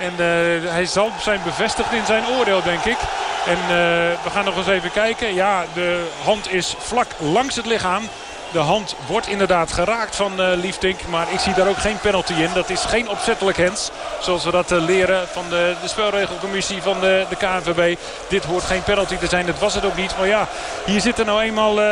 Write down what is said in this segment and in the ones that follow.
En hij zal zijn bevestigd in zijn oordeel, denk ik. En we gaan nog eens even kijken. Ja, de hand is vlak langs het lichaam. De hand wordt inderdaad geraakt van uh, Liefdink. Maar ik zie daar ook geen penalty in. Dat is geen opzettelijk hens. Zoals we dat uh, leren van de, de spelregelcommissie van de, de KNVB. Dit hoort geen penalty te zijn. Dat was het ook niet. Maar ja, hier zitten nou eenmaal uh,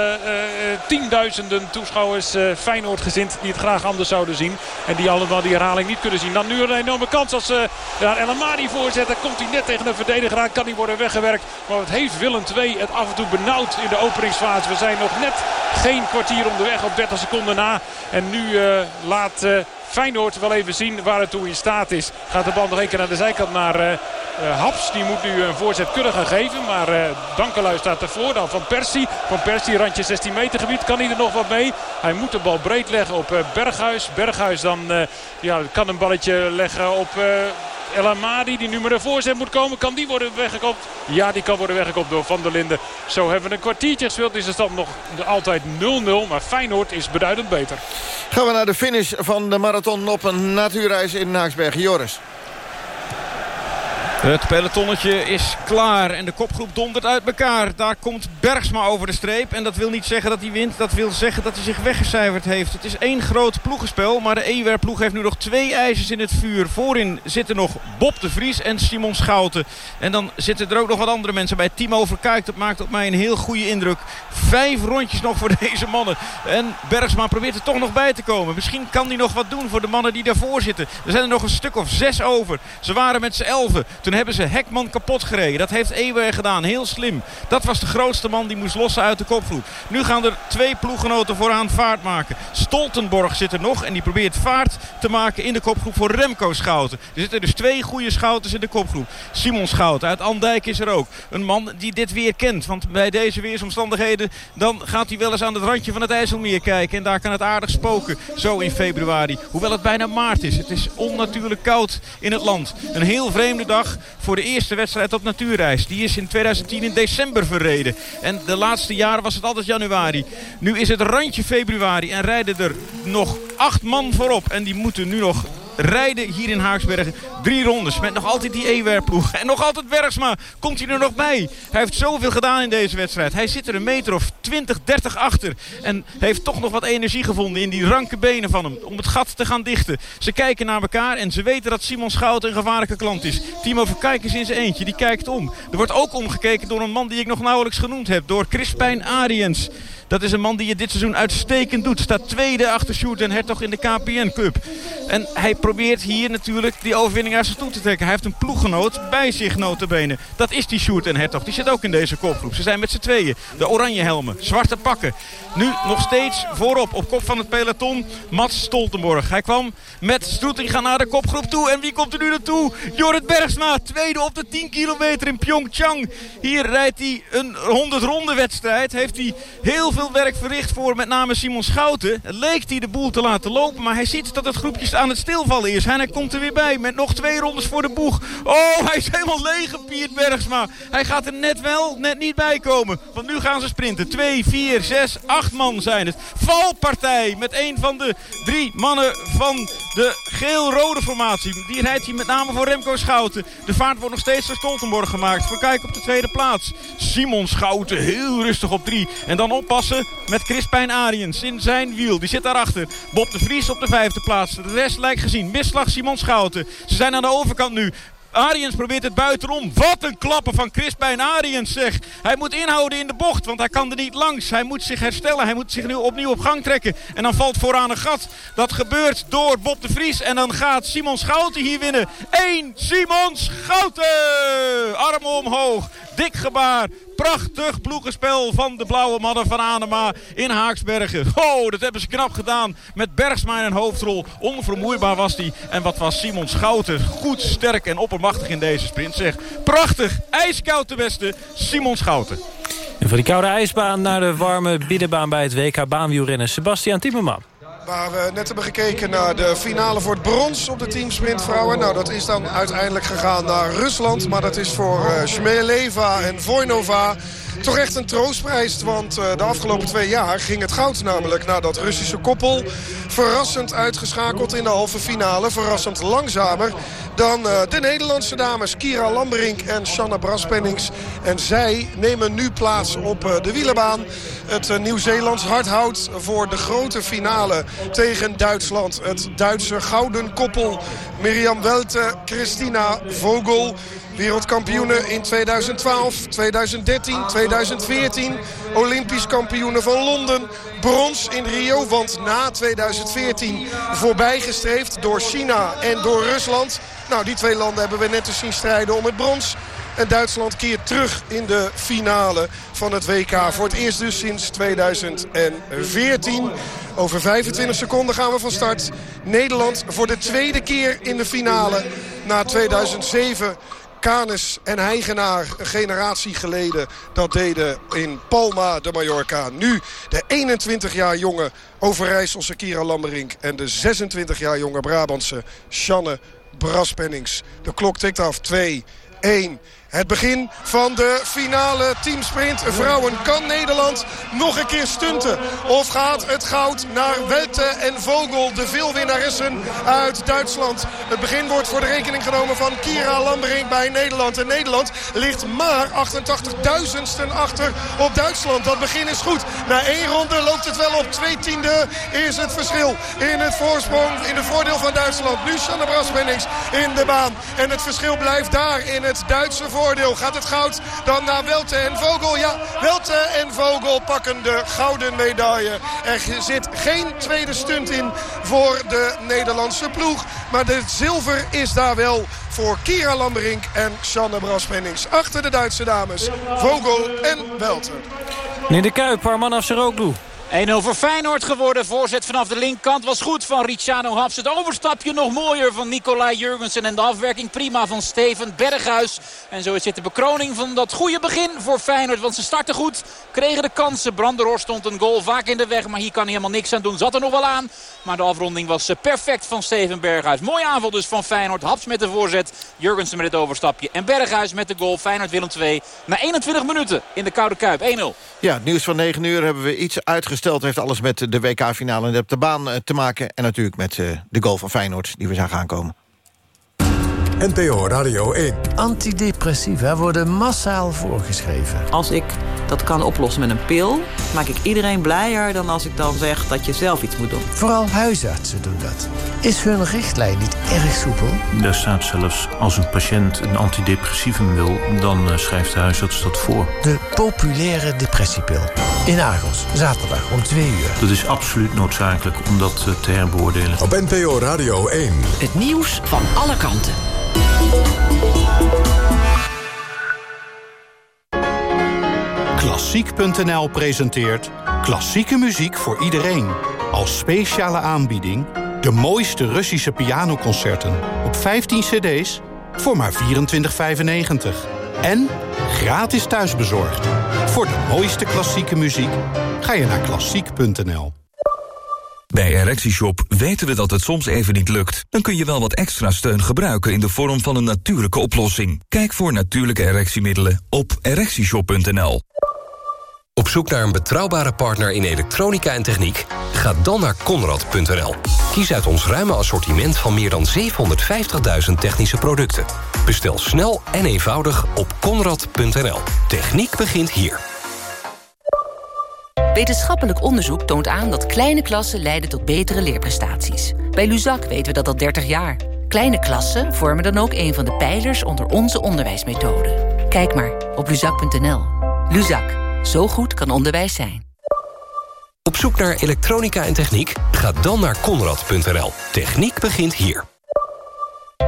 tienduizenden toeschouwers Feyenoord gezind. Die het graag anders zouden zien. En die allemaal die herhaling niet kunnen zien. Dan nu een enorme kans als ze daar El Amadi voorzetten. Komt hij net tegen een verdediger aan. Kan hij worden weggewerkt. Maar het heeft Willem II het af en toe benauwd in de openingsfase. We zijn nog net geen kwartier onderweg op 30 seconden na. En nu uh, laat uh, Feyenoord wel even zien waar het toe in staat is. Gaat de bal nog een keer naar de zijkant naar uh, Haps. Die moet nu een voorzet kunnen gaan geven. Maar Dankelui staat ervoor. Dan Van Persie. Van Persie randje 16 meter gebied. Kan hij er nog wat mee? Hij moet de bal breed leggen op Berghuis. Berghuis dan ja, kan een balletje leggen op... El Amadi die nu maar de voorzet moet komen. Kan die worden weggekopt? Ja, die kan worden weggekopt door Van der Linden. Zo hebben we een kwartiertje gespeeld. Is de stand nog altijd 0-0. Maar Feyenoord is beduidend beter. Gaan we naar de finish van de marathon op een natuurreis in Naaksberg. Joris. Het pelotonnetje is klaar en de kopgroep dondert uit elkaar. Daar komt Bergsma over de streep. En dat wil niet zeggen dat hij wint. Dat wil zeggen dat hij zich weggecijferd heeft. Het is één groot ploegenspel. Maar de EWR-ploeg heeft nu nog twee ijzers in het vuur. Voorin zitten nog Bob de Vries en Simon Schouten. En dan zitten er ook nog wat andere mensen bij. Timo Verkuik, dat maakt op mij een heel goede indruk. Vijf rondjes nog voor deze mannen. En Bergsma probeert er toch nog bij te komen. Misschien kan hij nog wat doen voor de mannen die daarvoor zitten. Er zijn er nog een stuk of zes over. Ze waren met z'n elfen. Toen hebben ze Hekman kapot gereden. Dat heeft Ewer gedaan. Heel slim. Dat was de grootste man die moest lossen uit de kopgroep. Nu gaan er twee ploeggenoten vooraan vaart maken. Stoltenborg zit er nog en die probeert vaart te maken in de kopgroep voor Remco Schouten. Er zitten dus twee goede Schouters in de kopgroep. Simon Schouten uit Andijk is er ook. Een man die dit weer kent. Want bij deze weersomstandigheden dan gaat hij wel eens aan het randje van het IJsselmeer kijken. En daar kan het aardig spoken. Zo in februari. Hoewel het bijna maart is. Het is onnatuurlijk koud in het land. Een heel vreemde dag voor de eerste wedstrijd op natuurreis. Die is in 2010 in december verreden. En de laatste jaren was het altijd januari. Nu is het randje februari en rijden er nog acht man voorop. En die moeten nu nog rijden hier in Haaksbergen. Drie rondes met nog altijd die E-werploeg. En nog altijd Bergsma. Komt hij er nog bij? Hij heeft zoveel gedaan in deze wedstrijd. Hij zit er een meter of 20, 30 achter. En heeft toch nog wat energie gevonden in die ranke benen van hem. Om het gat te gaan dichten. Ze kijken naar elkaar en ze weten dat Simon Schout een gevaarlijke klant is. Timo Verkijk is in zijn eentje. Die kijkt om. Er wordt ook omgekeken door een man die ik nog nauwelijks genoemd heb. Door Crispijn Ariens. Dat is een man die het dit seizoen uitstekend doet. Staat tweede achter Sjoerd en Hertog in de KPN Cup. En hij probeert hier natuurlijk die overwinning zijn toe te trekken. Hij heeft een ploeggenoot bij zich notabene. Dat is die Sjoerd en Hertog. Die zit ook in deze kopgroep. Ze zijn met z'n tweeën. De oranje helmen, zwarte pakken. Nu nog steeds voorop op kop van het peloton Mats Stoltenborg. Hij kwam met Stroetinga naar de kopgroep toe. En wie komt er nu naartoe? Jorrit Bergsma, tweede op de 10 kilometer in Pyeongchang. Hier rijdt hij een 100 ronde wedstrijd. Heeft hij heel veel werk verricht voor met name Simon Schouten. Leek hij de boel te laten lopen, maar hij ziet dat het groepje aan het stilvallen is. En hij komt er weer bij met nog twee rondes voor de boeg. Oh, hij is helemaal leeg, Piet Bergsma. Hij gaat er net wel, net niet bij komen. Want nu gaan ze sprinten. 2, 4, 6, 8 man zijn het. Valpartij met een van de drie mannen van de geel-rode formatie. Die rijdt hij met name voor Remco Schouten. De vaart wordt nog steeds door Stoltenborg gemaakt. Voor kijk op de tweede plaats. Simon Schouten heel rustig op drie. En dan oppassen met Crispijn Ariens in zijn wiel. Die zit daarachter. Bob de Vries op de vijfde plaats. De rest lijkt gezien. Misslag Simon Schouten. Ze zijn aan de overkant nu. Ariens probeert het buitenom. Wat een klappen van Crispijn Ariens zeg. Hij moet inhouden in de bocht, want hij kan er niet langs. Hij moet zich herstellen. Hij moet zich nu opnieuw op gang trekken. En dan valt vooraan een gat. Dat gebeurt door Bob de Vries. En dan gaat Simon Schouten hier winnen. 1 Simon Schouten! Armen omhoog. Dik gebaar. Prachtig ploegenspel van de blauwe mannen van Anema in Haaksbergen. Oh, dat hebben ze knap gedaan met Bergsma in een hoofdrol. Onvermoeibaar was hij. En wat was Simon Schouten goed, sterk en oppermachtig in deze sprint. Zeg, prachtig, ijskoud de beste, Simon Schouten. En van die koude ijsbaan naar de warme binnenbaan bij het WK baanwielrennen. Sebastian Timmerman. Waar we net hebben gekeken naar de finale voor het brons op de teamsprintvrouwen. Nou, dat is dan uiteindelijk gegaan naar Rusland. Maar dat is voor uh, Shmeleva en Vojnova toch echt een troostprijs. Want uh, de afgelopen twee jaar ging het goud namelijk naar dat Russische koppel verrassend uitgeschakeld in de halve finale. Verrassend langzamer dan de Nederlandse dames Kira Lamberink en Shanna Braspennings. En zij nemen nu plaats op de wielerbaan. Het Nieuw-Zeelands hardhout voor de grote finale tegen Duitsland. Het Duitse gouden koppel Mirjam Welte, Christina Vogel. Wereldkampioenen in 2012, 2013, 2014. Olympisch kampioenen van Londen. Brons in Rio, want na 2014 voorbijgestreefd door China en door Rusland. Nou, die twee landen hebben we net te zien strijden om het brons. En Duitsland keert terug in de finale van het WK. Voor het eerst dus sinds 2014. Over 25 seconden gaan we van start. Nederland voor de tweede keer in de finale. Na 2007 Canes en Heigenaar een generatie geleden dat deden in Palma de Mallorca. Nu de 21 jaar jonge Overijsselse Kira Lamberink en de 26 jaar jonge Brabantse Sjanne Braspennings. De klok tikt af 2, 1... Het begin van de finale teamsprint. Vrouwen kan Nederland nog een keer stunten. Of gaat het goud naar Welte en Vogel, de veelwinnaressen uit Duitsland. Het begin wordt voor de rekening genomen van Kira Lambering bij Nederland. En Nederland ligt maar 88.000ste achter op Duitsland. Dat begin is goed. Na één ronde loopt het wel op. Twee tiende is het verschil in het voorsprong, in het voordeel van Duitsland. Nu Sanne Brasmennings in de baan. En het verschil blijft daar in het Duitse voordeel. Gaat het goud dan naar Welte en Vogel? Ja, Welte en Vogel pakken de gouden medaille. Er zit geen tweede stunt in voor de Nederlandse ploeg. Maar de zilver is daar wel voor Kira Lamberink en Sanne Braspennings. Achter de Duitse dames, Vogel en Welte. In de Kuip, Arman Afseroglu. 1-0 voor Feyenoord geworden. Voorzet vanaf de linkerkant was goed van Ricciano Haps. Het overstapje nog mooier van Nicolai Jurgensen. En de afwerking prima van Steven Berghuis. En zo zit de bekroning van dat goede begin voor Feyenoord. Want ze starten goed, kregen de kansen. Branderoor stond een goal vaak in de weg. Maar hier kan hij helemaal niks aan doen. Zat er nog wel aan. Maar de afronding was eh, perfect van Steven Berghuis. Mooie aanval dus van Feyenoord. Haps met de voorzet. Jurgensen met het overstapje. En Berghuis met de goal. Feyenoord Willem 2. Na 21 minuten in de Koude Kuip. 1-0. Ja, het nieuws van 9 uur hebben we iets uitgesteld gesteld heeft alles met de WK-finale op de baan eh, te maken. En natuurlijk met eh, de goal van Feyenoord die we zagen aankomen. NPO Radio 1. Antidepressiva worden massaal voorgeschreven. Als ik dat kan oplossen met een pil, maak ik iedereen blijer dan als ik dan zeg dat je zelf iets moet doen. Vooral huisartsen doen dat. Is hun richtlijn niet erg soepel? Daar staat zelfs als een patiënt een antidepressivum wil, dan uh, schrijft de huisarts dat voor. De populaire depressiepil. In Argos, zaterdag om 2 uur. Dat is absoluut noodzakelijk om dat uh, te herbeoordelen. Op NPO Radio 1. Het nieuws van alle kanten. Klassiek.nl presenteert klassieke muziek voor iedereen. Als speciale aanbieding de mooiste Russische pianoconcerten op 15 cd's voor maar 24,95. En gratis thuisbezorgd. Voor de mooiste klassieke muziek ga je naar klassiek.nl. Bij ErectieShop weten we dat het soms even niet lukt. Dan kun je wel wat extra steun gebruiken in de vorm van een natuurlijke oplossing. Kijk voor natuurlijke erectiemiddelen op ErectieShop.nl. Op zoek naar een betrouwbare partner in elektronica en techniek? Ga dan naar Conrad.nl. Kies uit ons ruime assortiment van meer dan 750.000 technische producten. Bestel snel en eenvoudig op Conrad.nl. Techniek begint hier. Wetenschappelijk onderzoek toont aan dat kleine klassen leiden tot betere leerprestaties. Bij Luzak weten we dat al 30 jaar. Kleine klassen vormen dan ook een van de pijlers onder onze onderwijsmethode. Kijk maar op luzak.nl. Luzak, zo goed kan onderwijs zijn. Op zoek naar elektronica en techniek? Ga dan naar konrad.nl. Techniek begint hier.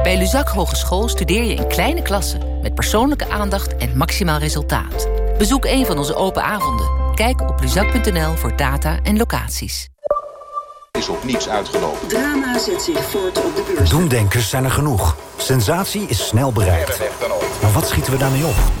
Bij Luzak Hogeschool studeer je in kleine klassen... met persoonlijke aandacht en maximaal resultaat. Bezoek een van onze open avonden. Kijk op luzak.nl voor data en locaties. Is op niets uitgelopen. Drama zet zich voort op de beurs. Doemdenkers zijn er genoeg. Sensatie is snel bereikt. Maar wat schieten we daarmee op?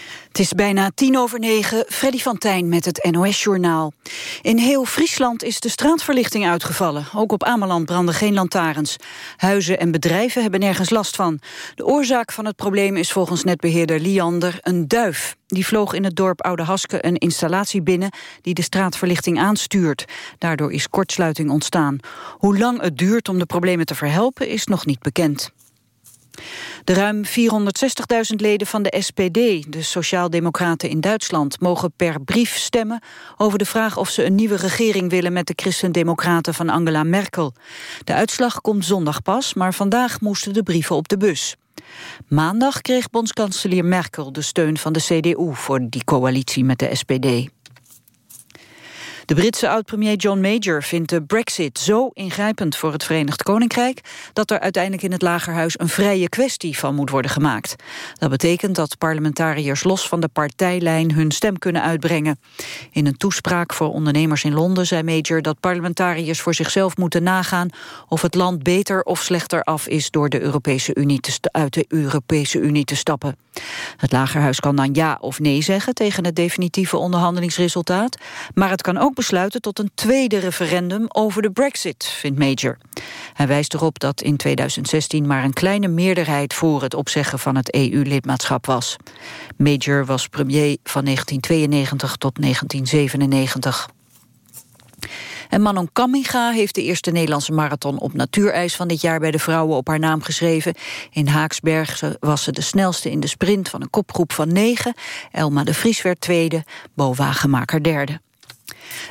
Het is bijna tien over negen. Freddy van Tijn met het NOS-journaal. In heel Friesland is de straatverlichting uitgevallen. Ook op Ameland branden geen lantaarns. Huizen en bedrijven hebben nergens last van. De oorzaak van het probleem is volgens netbeheerder Liander een duif. Die vloog in het dorp Oude Haske een installatie binnen... die de straatverlichting aanstuurt. Daardoor is kortsluiting ontstaan. Hoe lang het duurt om de problemen te verhelpen is nog niet bekend. De ruim 460.000 leden van de SPD, de Sociaaldemocraten in Duitsland, mogen per brief stemmen over de vraag of ze een nieuwe regering willen met de Christendemocraten van Angela Merkel. De uitslag komt zondag pas, maar vandaag moesten de brieven op de bus. Maandag kreeg bondskanselier Merkel de steun van de CDU voor die coalitie met de SPD. De Britse oud-premier John Major vindt de brexit zo ingrijpend voor het Verenigd Koninkrijk dat er uiteindelijk in het Lagerhuis een vrije kwestie van moet worden gemaakt. Dat betekent dat parlementariërs los van de partijlijn hun stem kunnen uitbrengen. In een toespraak voor ondernemers in Londen zei Major dat parlementariërs voor zichzelf moeten nagaan of het land beter of slechter af is door de Europese Unie te uit de Europese Unie te stappen. Het Lagerhuis kan dan ja of nee zeggen tegen het definitieve onderhandelingsresultaat, maar het kan ook besluiten tot een tweede referendum over de brexit, vindt Major. Hij wijst erop dat in 2016 maar een kleine meerderheid voor het opzeggen van het EU-lidmaatschap was. Major was premier van 1992 tot 1997. En Manon Kamminga heeft de eerste Nederlandse marathon op natuurijs van dit jaar bij de vrouwen op haar naam geschreven. In Haaksberg was ze de snelste in de sprint van een kopgroep van negen. Elma de Vries werd tweede, Bo Wagenmaker derde.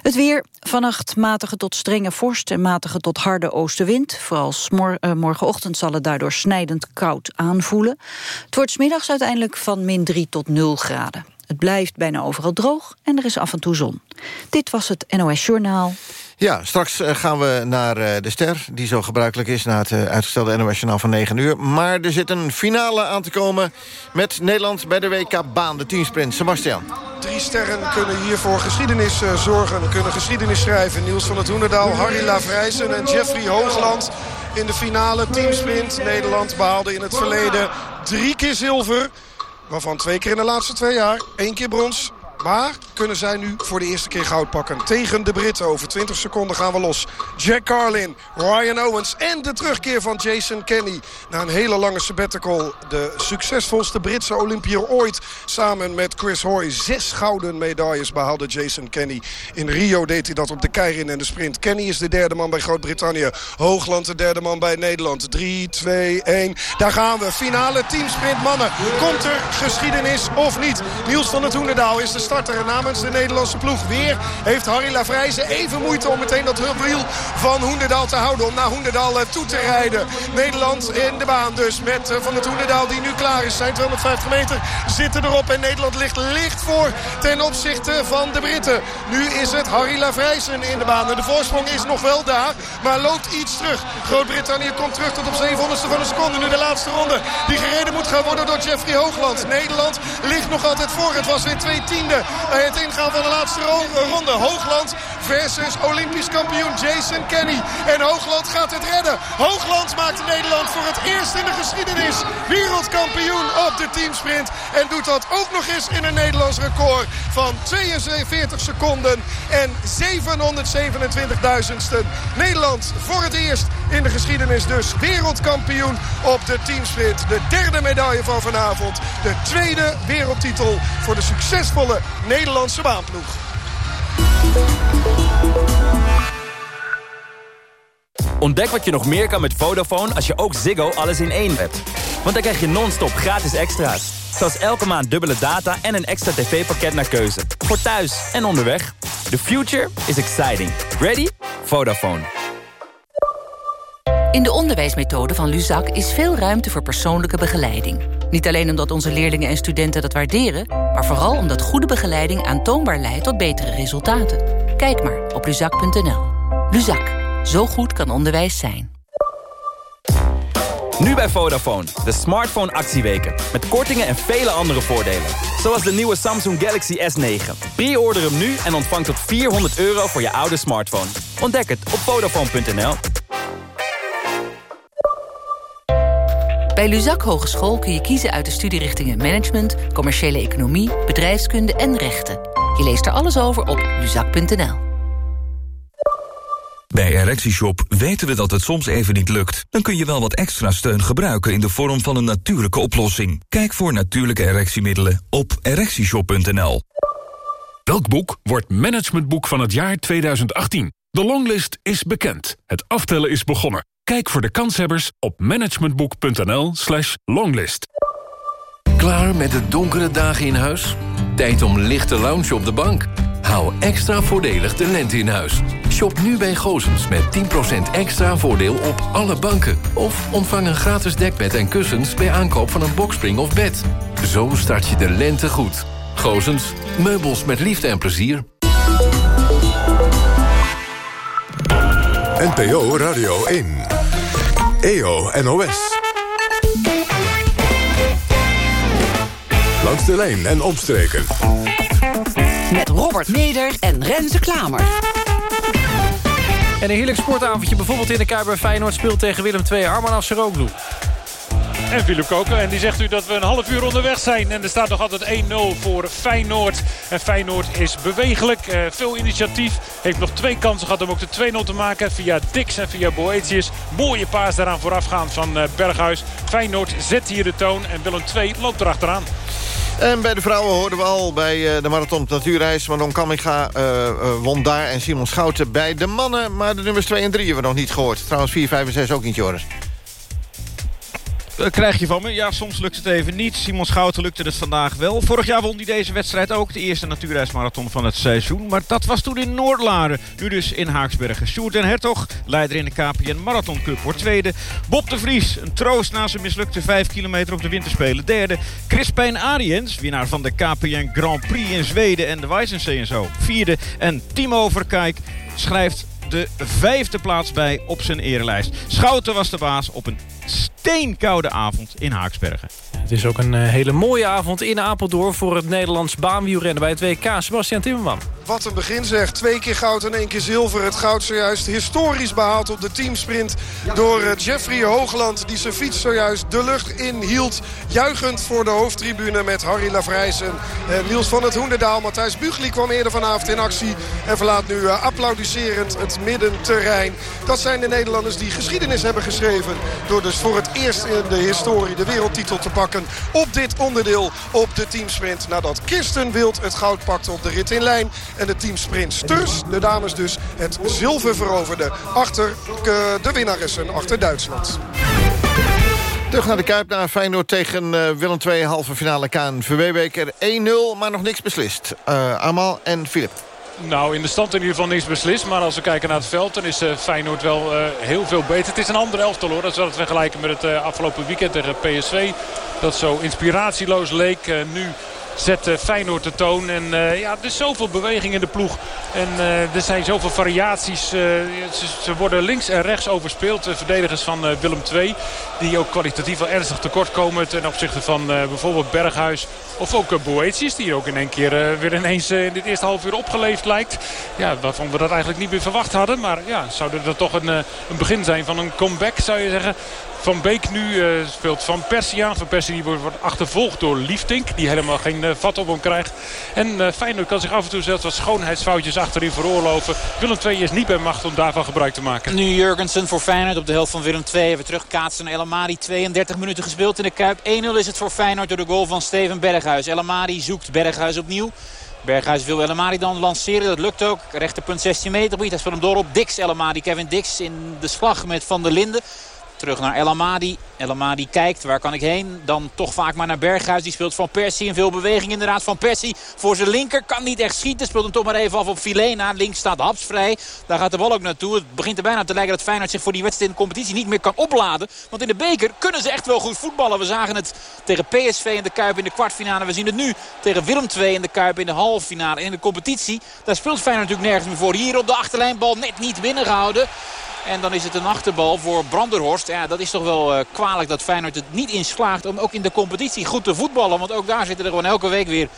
Het weer, vannacht matige tot strenge vorst en matige tot harde oostenwind. Vooral uh, morgenochtend zal het daardoor snijdend koud aanvoelen. Het wordt middags uiteindelijk van min 3 tot 0 graden. Het blijft bijna overal droog en er is af en toe zon. Dit was het NOS Journaal. Ja, straks eh, gaan we naar eh, de ster, die zo gebruikelijk is... na het uitgestelde NOS Journaal van 9 uur. Maar er zit een finale aan te komen met Nederland bij de WK-baan, de teamsprint. Sebastian. Drie sterren kunnen hier voor geschiedenis zorgen, kunnen geschiedenis schrijven. Niels van het Hoenderdaal, Harry Lavrijsen en Jeffrey Hoogland in de finale teamsprint. Nederland behaalde in het verleden drie keer zilver... Waarvan twee keer in de laatste twee jaar. één keer brons, maar kunnen zij nu voor de eerste keer goud pakken. Tegen de Britten. Over 20 seconden gaan we los. Jack Carlin, Ryan Owens en de terugkeer van Jason Kenny. Na een hele lange sabbatical. De succesvolste Britse Olympier ooit. Samen met Chris Hoy. Zes gouden medailles behaalde Jason Kenny. In Rio deed hij dat op de keirin en de sprint. Kenny is de derde man bij Groot-Brittannië. Hoogland de derde man bij Nederland. 3, 2, 1. Daar gaan we. Finale teamsprint mannen. Komt er geschiedenis of niet? Niels van het Hoenderdaal is de starter namens de Nederlandse ploeg. Weer heeft Harry Lavrijzen even moeite om meteen dat wiel van Hoenderdaal te houden. Om naar Hoenderdaal eh, toe te rijden. Nederland in de baan dus met eh, Van het Hoenderdaal die nu klaar is. Zijn 250 meter zitten erop en Nederland ligt licht voor ten opzichte van de Britten. Nu is het Harry Lavrijzen in de baan. de voorsprong is nog wel daar, maar loopt iets terug. Groot-Brittannië komt terug tot op 700ste van een seconde. Nu de laatste ronde die gereden moet gaan worden door Jeffrey Hoogland. Nederland ligt nog altijd voor. Het was weer twee tiende bij het ingaan van de laatste ronde. Hoogland versus Olympisch kampioen Jason Kenny. En Hoogland gaat het redden. Hoogland maakt Nederland voor het eerst in de geschiedenis wereldkampioen op de teamsprint. En doet dat ook nog eens in een Nederlands record van 42 seconden en 727 duizendsten. Nederland voor het eerst in de geschiedenis dus wereldkampioen op de teamsprint. De derde medaille van vanavond. De tweede wereldtitel voor de succesvolle Nederlandse baanploeg. Ontdek wat je nog meer kan met Vodafone als je ook Ziggo alles in één hebt. Want dan krijg je non-stop gratis extra's. Zoals elke maand dubbele data en een extra tv-pakket naar keuze. Voor thuis en onderweg. The future is exciting. Ready? Vodafone. In de onderwijsmethode van Luzak is veel ruimte voor persoonlijke begeleiding. Niet alleen omdat onze leerlingen en studenten dat waarderen... maar vooral omdat goede begeleiding aantoonbaar leidt tot betere resultaten. Kijk maar op luzak.nl. Luzak. Zo goed kan onderwijs zijn. Nu bij Vodafone, de smartphone actieweken. Met kortingen en vele andere voordelen. Zoals de nieuwe Samsung Galaxy S9. Pre-order hem nu en ontvang tot 400 euro voor je oude smartphone. Ontdek het op Vodafone.nl. Bij Luzak Hogeschool kun je kiezen uit de studierichtingen Management... Commerciële Economie, Bedrijfskunde en Rechten. Je leest er alles over op luzak.nl. Bij ErectieShop weten we dat het soms even niet lukt. Dan kun je wel wat extra steun gebruiken in de vorm van een natuurlijke oplossing. Kijk voor natuurlijke erectiemiddelen op ErectieShop.nl. Welk boek wordt managementboek van het jaar 2018? De longlist is bekend. Het aftellen is begonnen. Kijk voor de kanshebbers op managementboek.nl slash longlist. Klaar met de donkere dagen in huis? Tijd om lichte lounge op de bank. Hou extra voordelig de lente in huis. Shop nu bij Gozens met 10% extra voordeel op alle banken. Of ontvang een gratis dekbed en kussens bij aankoop van een bokspring of bed. Zo start je de lente goed. Gozens, meubels met liefde en plezier. NPO Radio 1. EO NOS. Langs de lijn en omstreken. Met Robert Meder en Renze Klamer. En een heerlijk sportavondje bijvoorbeeld in de Kuiper Feyenoord speelt tegen Willem II. Arman Afseroglu. En Philip Koken. En die zegt u dat we een half uur onderweg zijn. En er staat nog altijd 1-0 voor Feyenoord. En Feyenoord is bewegelijk. Uh, veel initiatief. Heeft nog twee kansen gehad om ook de 2-0 te maken. Via Dix en via Boetius. Mooie paas daaraan voorafgaand van uh, Berghuis. Feyenoord zet hier de toon. En Willem 2 loopt erachteraan. En bij de vrouwen hoorden we al bij uh, de Marathon Natuurreis. Manon Kamminga uh, won daar en Simon Schouten bij de mannen. Maar de nummers 2 en 3 hebben we nog niet gehoord. Trouwens 4, 5 en 6 ook niet, Joris. Krijg je van me. Ja, soms lukt het even niet. Simon Schouten lukte het vandaag wel. Vorig jaar won hij deze wedstrijd ook. De eerste natuurreismarathon van het seizoen. Maar dat was toen in Noordlaren. Nu dus in Haaksbergen. Sjoerd en Hertog, leider in de KPN Marathon Cup, wordt tweede. Bob de Vries, een troost na zijn mislukte 5 kilometer op de winterspelen. Derde. Crispijn Ariens, winnaar van de KPN Grand Prix in Zweden en de Weissensee en zo. Vierde. En Timo Verkijk schrijft de vijfde plaats bij op zijn erelijst. Schouten was de baas op een steenkoude avond in Haaksbergen. Het is ook een uh, hele mooie avond in Apeldoorn... voor het Nederlands baanwielrennen bij het WK. Sebastian Timmerman. Wat een begin zeg. Twee keer goud en één keer zilver. Het goud zojuist historisch behaald op de teamsprint... door uh, Jeffrey Hoogland die zijn fiets zojuist de lucht inhield. Juichend voor de hoofdtribune met Harry Lavrijs en uh, Niels van het Hoenderdaal. Matthijs Bugli kwam eerder vanavond in actie... en verlaat nu applaudisserend het middenterrein. Dat zijn de Nederlanders die geschiedenis hebben geschreven... door dus voor het eerst in de historie de wereldtitel te pakken op dit onderdeel op de teamsprint. Nadat Kirsten Wild het goud pakte op de rit in lijn. En de teamsprintsters, de dames dus, het zilver veroverden achter de winnaressen, achter Duitsland. Terug naar de Kuip, naar Feyenoord tegen uh, Willem II, halve finale KNVB-beker. 1-0, maar nog niks beslist. Uh, Amal en Filip. Nou, in de stand in ieder geval niks beslist. Maar als we kijken naar het veld, dan is uh, Feyenoord wel uh, heel veel beter. Het is een ander elftal hoor. Dat is wel het vergelijken met het uh, afgelopen weekend tegen PSV. Dat zo inspiratieloos leek. nu zet uh, Feyenoord de toon. En uh, ja, er is zoveel beweging in de ploeg. En uh, er zijn zoveel variaties. Ze, ze, worden links en rechts overspeeld. De verdedigers van Willem II. Die ook kwalitatief wel ernstig tekort komen. Ten opzichte van bijvoorbeeld Berghuis. Of ook Boetius. Die ook in één keer weer ineens in dit eerste half uur opgeleefd lijkt. Ja, waarvan we dat eigenlijk niet meer verwacht hadden. Maar ja, zou er toch een, een begin zijn van een comeback zou je zeggen. Van Beek nu uh, speelt Van Persie aan. Van Persie die wordt achtervolgd door Liefdink. Die helemaal geen uh, vat op hem krijgt. En uh, Feyenoord kan zich af en toe zelfs wat schoonheidsfoutjes achterin veroorloven. Willem II is niet bij macht om daarvan gebruik te maken. Nu Jurgensen voor Feyenoord op de helft van Willem II. Even terugkaatsen naar El Amadi. 32 minuten gespeeld in de Kuip. 1-0 is het voor Feyenoord door de goal van Steven Berghuis. El Amadi zoekt Berghuis opnieuw. Berghuis wil El Amadi dan lanceren. Dat lukt ook. Rechterpunt 16 meter. Hij speelt hem door op Dix. El Amadi, Kevin Dix in de slag met Van der Linden. Terug naar El Amadi. El Amadi kijkt, waar kan ik heen? Dan toch vaak maar naar Berghuis. Die speelt Van Persie. En veel beweging inderdaad van Persie. Voor zijn linker kan niet echt schieten. Speelt hem toch maar even af op Filena. Links staat Haps vrij. Daar gaat de bal ook naartoe. Het begint er bijna te lijken dat Feyenoord zich voor die wedstrijd in de competitie niet meer kan opladen. Want in de beker kunnen ze echt wel goed voetballen. We zagen het tegen PSV in de Kuip in de kwartfinale. We zien het nu tegen Willem II in de Kuip in de halve finale. In de competitie, daar speelt Feyenoord natuurlijk nergens meer voor. Hier op de achterlijnbal net niet binnengehouden. En dan is het een achterbal voor Branderhorst. Ja, dat is toch wel uh, kwalijk dat Feyenoord het niet inslaagt om ook in de competitie goed te voetballen. Want ook daar zitten er gewoon elke week weer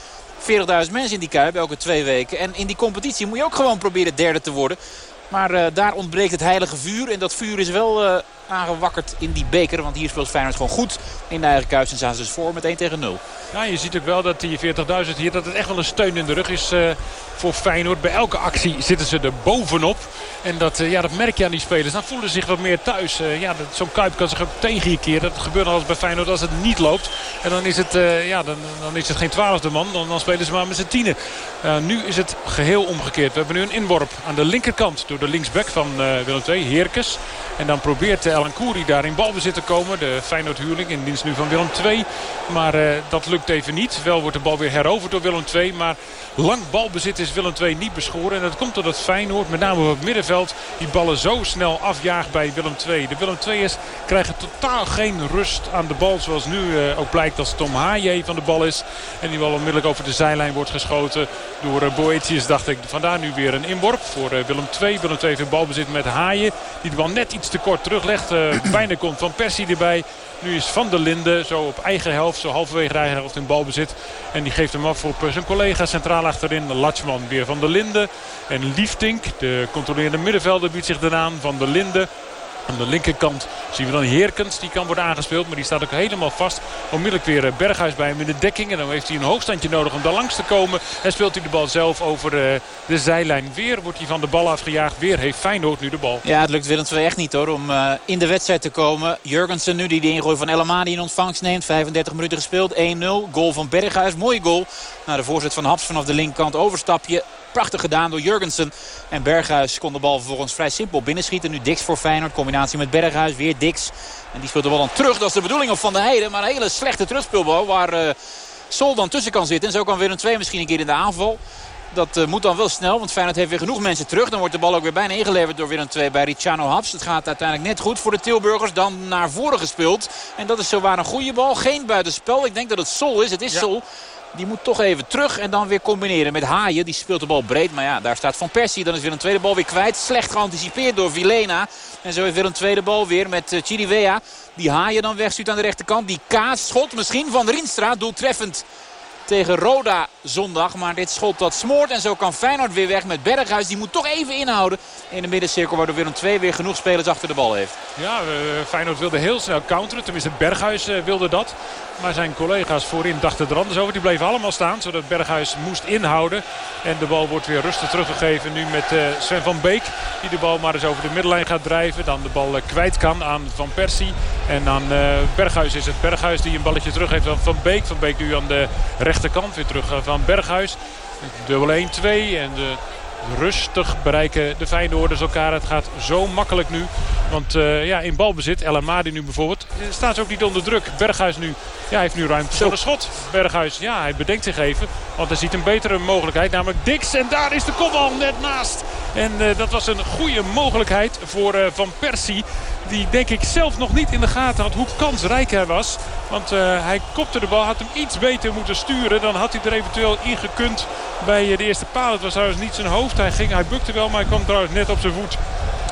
40.000 mensen in die Kuip, elke twee weken. En in die competitie moet je ook gewoon proberen derde te worden. Maar uh, daar ontbreekt het heilige vuur. En dat vuur is wel uh, aangewakkerd in die beker. Want hier speelt Feyenoord gewoon goed in de eigen kuis. En staan ze dus voor met 1 tegen 0. Ja, je ziet ook wel dat die 40.000 hier, dat het echt wel een steun in de rug is uh, voor Feyenoord. Bij elke actie zitten ze er bovenop. En dat, uh, ja, dat merk je aan die spelers. Dan voelen ze zich wat meer thuis. Uh, ja, Zo'n Kuip kan zich ook tegen je. Dat gebeurt al eens bij Feyenoord als het niet loopt. En dan is het, ja, dan, dan is het geen twaalfde man. Dan, dan spelen ze maar met z'n tienen. nu is het geheel omgekeerd. We hebben nu een inworp aan de linkerkant door de linksback van Willem II, Heerkes. En dan probeert Elan Kouri daar in balbezit te komen. De Feyenoord huurling in dienst nu van Willem II. Maar dat lukt even niet. Wel wordt de bal weer heroverd door Willem II. Maar lang balbezit is Willem II niet beschoren. En dat komt doordat Feyenoord, met name op het middenveld... die ballen zo snel afjaagt bij Willem II. De Willem II'ers krijgen totaal geen rust aan de bal. Zoals nu uh, ook blijkt als Tom Haaien van de bal is. En die bal onmiddellijk over de zijlijn wordt geschoten door uh, Boetius. Dacht ik vandaar nu weer een inworp voor uh, Willem II. Willem II heeft balbezit met Haaien. Die de bal net iets te kort teruglegt. bijna komt Van Persie erbij. Nu is Van der Linden zo op eigen helft, zo halverwege de eigen helft in balbezit. En die geeft hem af op zijn collega centraal achterin. Latschman weer Van der Linden. En Liefdink, de controlerende middenvelder, biedt zich eraan. Van der Linden aan de linkerkant zien we dan Heerkens. Die kan worden aangespeeld. Maar die staat ook helemaal vast. Onmiddellijk weer eh, Berghuis bij hem in de dekking. En dan heeft hij een hoogstandje nodig om daar langs te komen. En speelt hij de bal zelf over eh, de zijlijn. Weer wordt hij van de bal afgejaagd. Weer heeft Feyenoord nu de bal. Ja, het lukt Willem echt niet hoor. Om uh, in de wedstrijd te komen. Jurgensen nu die de ingooi van Elamadi in ontvangst neemt. 35 minuten gespeeld. 1-0. Goal van Berghuis. Mooie goal. Naar de voorzet van Haps vanaf de linkerkant. Overstapje. Prachtig gedaan door Jurgensen. En Berghuis kon de bal vervolgens vrij simpel binnenschieten. Nu Dix voor Feyenoord. Combinatie met Berghuis. Weer Dix. En die speelt de bal dan terug. Dat is de bedoeling op Van der Heijden. Maar een hele slechte terugspeelbal. Waar uh, Sol dan tussen kan zitten. En zo kan Willem II misschien een keer in de aanval. Dat uh, moet dan wel snel, want Feyenoord heeft weer genoeg mensen terug. Dan wordt de bal ook weer bijna ingeleverd door Willem II bij Ricciano Haps. Het gaat uiteindelijk net goed voor de Tilburgers. Dan naar voren gespeeld. En dat is zowaar een goede bal. Geen buitenspel. Ik denk dat het Sol is. Het is ja. Sol. Die moet toch even terug en dan weer combineren met Haaien. Die speelt de bal breed. Maar ja, daar staat Van Persie. Dan is weer een tweede bal weer kwijt. Slecht geanticipeerd door Vilena. En zo heeft weer een tweede bal weer met uh, Chirivea. Die Haaien dan wegstuurt aan de rechterkant. Die kaas schot misschien van Rienstra. Doeltreffend tegen Roda zondag. Maar dit schot dat smoort. En zo kan Feyenoord weer weg met Berghuis. Die moet toch even inhouden in de middencirkel. Waardoor Willem II weer genoeg spelers achter de bal heeft. Ja, uh, Feyenoord wilde heel snel counteren. Tenminste Berghuis uh, wilde dat. Maar zijn collega's voorin dachten er anders over. Die bleven allemaal staan. Zodat Berghuis moest inhouden. En de bal wordt weer rustig teruggegeven. Nu met uh, Sven van Beek. Die de bal maar eens over de middenlijn gaat drijven. Dan de bal kwijt kan aan Van Persie. En aan Berghuis is het Berghuis die een balletje terug heeft aan Van Beek. Van Beek nu aan de rechterkant weer terug van Berghuis. Dubbel 1-2 en de rustig bereiken de Feyenoorders elkaar. Het gaat zo makkelijk nu. Want uh, ja, in balbezit, El Amadi nu bijvoorbeeld, staat ze ook niet onder druk. Berghuis nu, ja, heeft nu ruimte voor de schot. Berghuis, ja, hij bedenkt zich even. Want hij ziet een betere mogelijkheid, namelijk Dix. En daar is de kopbal net naast. En uh, dat was een goede mogelijkheid voor uh, Van Persie. Die denk ik zelf nog niet in de gaten had hoe kansrijk hij was. Want uh, hij kopte de bal, had hem iets beter moeten sturen. Dan had hij er eventueel in gekund bij de eerste paal. Het was trouwens niet zijn hoofd. Hij, ging, hij bukte wel, maar hij kwam trouwens net op zijn voet.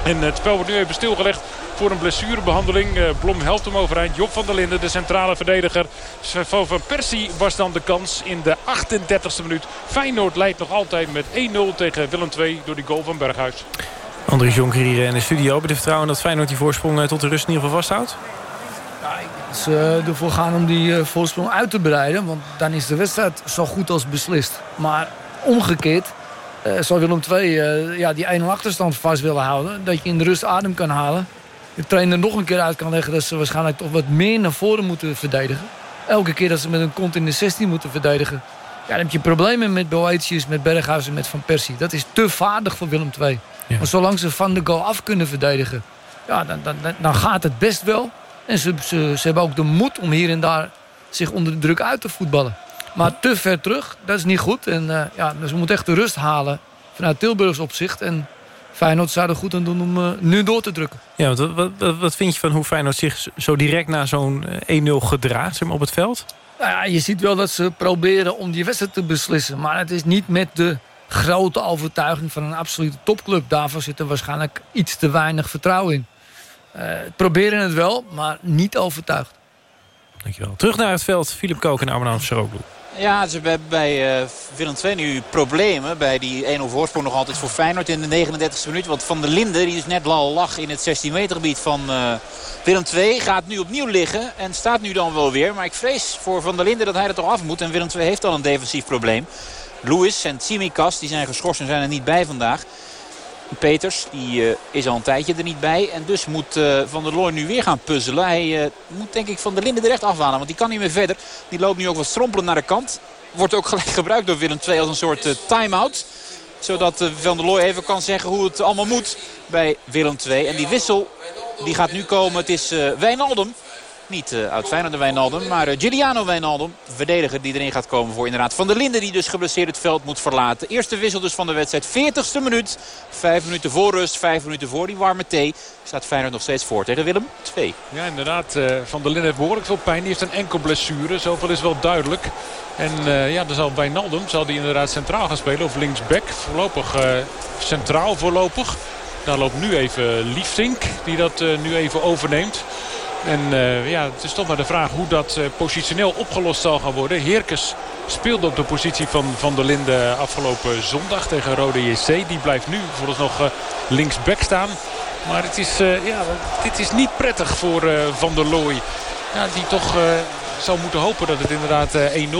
En het spel wordt nu even stilgelegd voor een blessurebehandeling. Uh, Blom helpt hem overeind. Job van der Linden, de centrale verdediger. Van Van Persie was dan de kans in de 38e minuut. Feyenoord leidt nog altijd met 1-0 tegen Willem II door die goal van Berghuis. Andries Jonker hier in de studio. Je vertrouwen dat Feyenoord die voorsprong tot de rust in ieder geval vasthoudt? Ja, ze ervoor gaan om die voorsprong uit te breiden. Want dan is de wedstrijd zo goed als beslist. Maar omgekeerd uh, zal Willem II ja, die 1 achterstand vast willen houden. Dat je in de rust adem kan halen. De trainer nog een keer uit kan leggen dat ze waarschijnlijk toch wat meer naar voren moeten verdedigen. Elke keer dat ze met een kont in de 16 moeten verdedigen. Ja, dan heb je problemen met Boetius, met Berghuis en met Van Persie. Dat is te vaardig voor Willem II. Ja. Maar zolang ze van de goal af kunnen verdedigen... Ja, dan, dan, dan gaat het best wel. En ze, ze, ze hebben ook de moed om hier en daar zich onder de druk uit te voetballen. Maar te ver terug, dat is niet goed. En uh, ja, dus we moeten echt de rust halen vanuit Tilburgs opzicht. En Feyenoord zou er goed aan doen om uh, nu door te drukken. Ja, wat, wat, wat, vind je van hoe Feyenoord zich zo direct na zo'n 1-0 gedraagt zeg maar, op het veld? Nou ja, je ziet wel dat ze proberen om die wedstrijd te beslissen. Maar het is niet met de grote overtuiging van een absolute topclub. Daarvoor zit er waarschijnlijk iets te weinig vertrouwen in. Uh, proberen het wel, maar niet overtuigd. Dankjewel. Terug naar het veld. Philip Kook en Arman Saroglu. Ja, ze hebben bij uh, Willem II nu problemen. Bij die 1-0 voorsprong nog altijd voor Feyenoord in de 39e minuut. Want Van der Linden, die dus net al lag in het 16 meter gebied van uh, Willem II... gaat nu opnieuw liggen en staat nu dan wel weer. Maar ik vrees voor Van der Linden dat hij er toch af moet. En Willem II heeft al een defensief probleem. Lewis en Tsimikas die zijn geschorst en zijn er niet bij vandaag. Peters die, uh, is al een tijdje er niet bij. En dus moet uh, Van der Looy nu weer gaan puzzelen. Hij uh, moet denk ik Van der Linden er echt afhalen. Want die kan niet meer verder. Die loopt nu ook wat strompelend naar de kant. Wordt ook gelijk gebruikt door Willem II als een soort time-out. Zodat Van der Looy even kan zeggen hoe het allemaal moet bij Willem II. En die wissel die gaat nu komen. Het is Wijnaldum niet uh, uit Feyenoord Wijnaldum, maar uh, Giuliano Wijnaldum. Verdediger die erin gaat komen voor inderdaad Van der Linden. Die dus geblesseerd het veld moet verlaten. Eerste wissel dus van de wedstrijd. 40ste minuut. Vijf minuten voor rust. Vijf minuten voor die warme thee. Staat Feyenoord nog steeds voor tegen Willem 2. Ja inderdaad. Uh, van der Linden heeft behoorlijk veel pijn. Die heeft een enkel blessure. Zoveel is wel duidelijk. En ja, dan zal Wijnaldum zal die inderdaad centraal gaan spelen. Of linksback. Voorlopig centraal voorlopig. Daar loopt nu even Liefdink die dat nu even overneemt. En uh, ja, het is toch maar de vraag hoe dat uh, positioneel opgelost zal gaan worden. Heerkes speelde op de positie van Van der Linden afgelopen zondag tegen Rode JC. Die blijft nu vooralsnog uh, linksback staan. Maar het is, ja, dit is niet prettig voor Van der Looy. Ja, die toch zou moeten hopen dat het inderdaad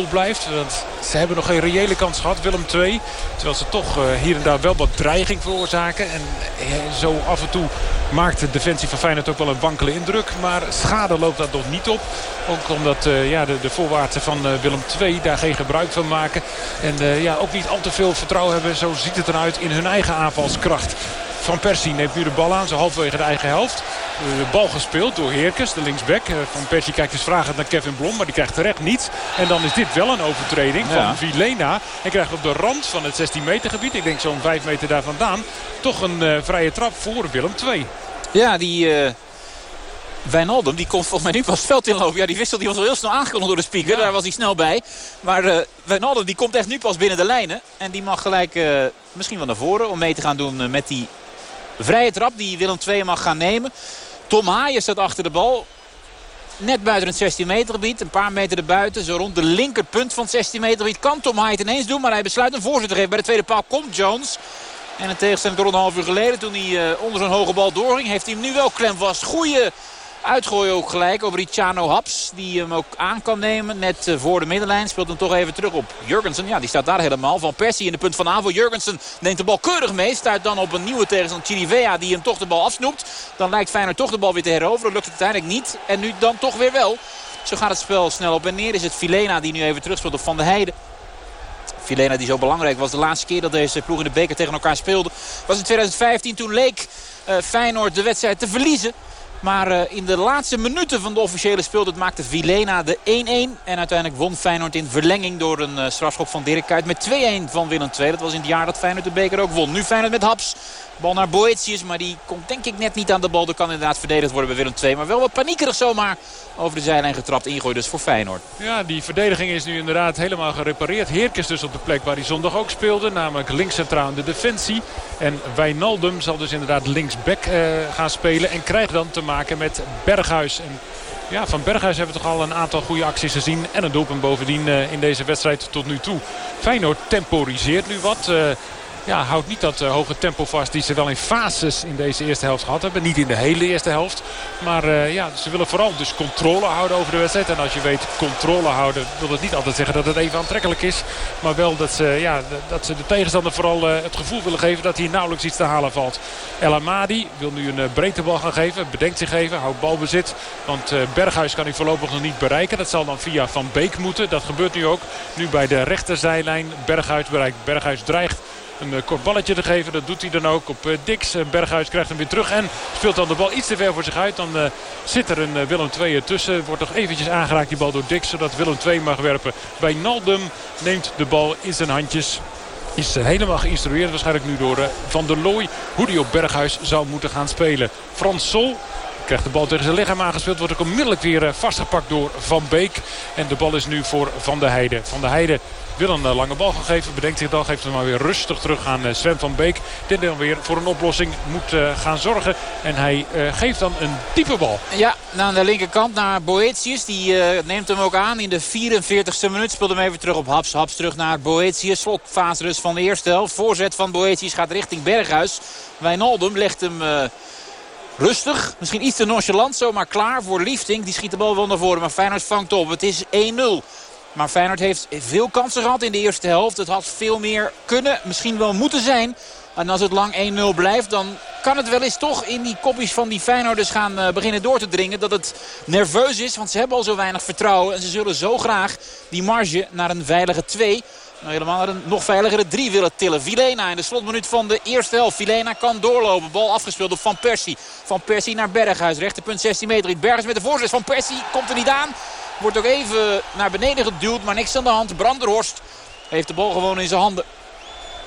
1-0 blijft. Want ze hebben nog geen reële kans gehad, Willem II. Terwijl ze toch hier en daar wel wat dreiging veroorzaken. En zo af en toe maakt de defensie van Feyenoord ook wel een wankele indruk. Maar schade loopt dat nog niet op. Ook omdat ja, de, de voorwaarten van Willem II daar geen gebruik van maken. En ja, ook niet al te veel vertrouwen hebben. Zo ziet het eruit in hun eigen aanvalskracht. Van Persie neemt nu de bal aan, zo halverwege de eigen helft. De bal gespeeld door Heerkes, de linksback. Van Persie kijkt dus vragend naar Kevin Blom, maar die krijgt terecht niets. En dan is dit wel een overtreding ja. van Vilena. En krijgt op de rand van het 16 meter gebied, ik denk zo'n 5 meter daar vandaan, toch een uh, vrije trap voor Willem II. Ja, die... Uh... Wijnaldum, die komt volgens mij nu pas het veld inlopen. Ja, die wissel die was wel heel snel aangekondigd door de speaker. Ja. Daar was hij snel bij. Maar uh, Wijnaldum die komt echt nu pas binnen de lijnen. En die mag gelijk uh, misschien wel naar voren om mee te gaan doen met die vrije trap die Willem II mag gaan nemen. Tom Haaien staat achter de bal. Net buiten het 16 meter gebied. Een paar meter erbuiten. Zo rond de linkerpunt van het 16 meter gebied. Kan Tom Haaien het ineens doen. Maar hij besluit een voorzet te geven. Bij de tweede paal komt Jones. En een tegenstelling door een half uur geleden. Toen hij uh, onder zo'n hoge bal doorging. Heeft hij hem nu wel klem vast. Goeie uitgooien ook gelijk op Ricciano Haps. Die hem ook aan kan nemen. Net uh, voor de middenlijn. Speelt hem toch even terug op Jurgensen. Ja, die staat daar helemaal. Van Persie in de punt van aanval. Jurgensen neemt de bal keurig mee. Stuit dan op een nieuwe tegenstander Chirivea. Die hem toch de bal afsnoept. Dan lijkt Feyenoord toch de bal weer te heroveren. Lukt het uiteindelijk niet. En nu dan toch weer wel. Zo gaat het spel snel op en neer. Is het Filena die nu even terugspeelt op Van der Heijden. Filena die zo belangrijk was de laatste keer dat deze ploeg in de beker tegen elkaar speelde. Was in 2015 toen leek uh, Feyenoord de wedstrijd te verliezen. Maar uh, in de laatste minuten van de officiële speeltijd maakte Vilena de 1-1. En uiteindelijk won Feyenoord in verlenging door een uh, strafschop van Dirk Kuyt met 2-1 van Willem II. Dat was in het jaar dat Feyenoord de beker ook won. Nu Feyenoord met Haps. Bal naar Boetius, maar die komt denk ik net niet aan de bal. Dat kan inderdaad verdedigd worden bij Willem II. Maar wel wat paniekerig zomaar over de zijlijn getrapt. Ingooi dus voor Feyenoord. Ja, die verdediging is nu inderdaad helemaal gerepareerd. Heerkes dus op de plek waar hij zondag ook speelde. Namelijk links centraal in de defensie. En Wijnaldum zal dus inderdaad linksback uh, gaan spelen. En krijgt dan te maken met Berghuis. En ja, van Berghuis hebben we toch al een aantal goede acties gezien. En een doelpunt bovendien uh, in deze wedstrijd tot nu toe. Feyenoord temporiseert nu wat. Ja, houdt niet dat uh, hoge tempo vast die ze wel in fases in deze eerste helft gehad hebben. Niet in de hele eerste helft. Maar uh, ja, ze willen vooral dus controle houden over de wedstrijd. En als je weet controle houden wil het niet altijd zeggen dat het even aantrekkelijk is. Maar wel dat ze, ja, dat ze de tegenstander vooral uh, het gevoel willen geven dat hier nauwelijks iets te halen valt. El Amadi wil nu een breedtebal gaan geven. Bedenkt zich even, houdt balbezit. Want Berghuis kan hij voorlopig nog niet bereiken. Dat zal dan via Van Beek moeten. Dat gebeurt nu ook. Nu bij de rechterzijlijn Berghuis bereikt. Berghuis dreigt een uh, kort balletje te geven. Dat doet hij dan ook op uh, Dix. Berghuis krijgt hem weer terug en speelt dan de bal iets te ver voor zich uit. Dan zit er een Willem II tussen. Wordt nog eventjes aangeraakt die bal door Dix. Zodat Willem II mag werpen. Bij Naldum neemt de bal in zijn handjes. Is helemaal geïnstrueerd waarschijnlijk nu door Van der Looy. Hoe hij op Berghuis zou moeten gaan spelen. Frans Sol Krijgt de bal tegen zijn lichaam aangespeeld. Wordt ook onmiddellijk weer vastgepakt door Van Beek. En de bal is nu voor Van der Heijden. Van der Heijden wil een lange bal gegeven. Bedenkt zich dan. Geeft hem maar weer rustig terug aan Sven van Beek. Dit dan weer voor een oplossing moet gaan zorgen. En hij geeft dan een diepe bal. Ja, aan de linkerkant naar Boetius. Die neemt hem ook aan in de 44ste minuut. Speelt hem even terug op Haps. Haps terug naar Boetius. Slotfase dus van de eerste helft. Voorzet van Boetius gaat richting Berghuis. Wijnaldum legt hem... Rustig, misschien iets te nonchalant, zomaar klaar voor Liefding. Die schiet de bal wel naar voren, maar Feyenoord vangt op. Het is 1-0. Maar Feyenoord heeft veel kansen gehad in de eerste helft. Het had veel meer kunnen, misschien wel moeten zijn. En als het lang 1-0 blijft, dan kan het wel eens toch in die kopjes van die Feyenoorders gaan uh, beginnen door te dringen. Dat het nerveus is, want ze hebben al zo weinig vertrouwen. En ze zullen zo graag die marge naar een veilige 2 nou, helemaal naar een nog veiligere 3 willen tillen. Vilena in de slotminuut van de eerste helft. Vilena kan doorlopen. Bal afgespeeld op Van Persie. Van Persie naar Berghuis. Rechterpunt 16 meter. Berghuis met de voorzet. Van Persie komt er niet aan. Wordt ook even naar beneden geduwd. Maar niks aan de hand. Branderhorst heeft de bal gewoon in zijn handen.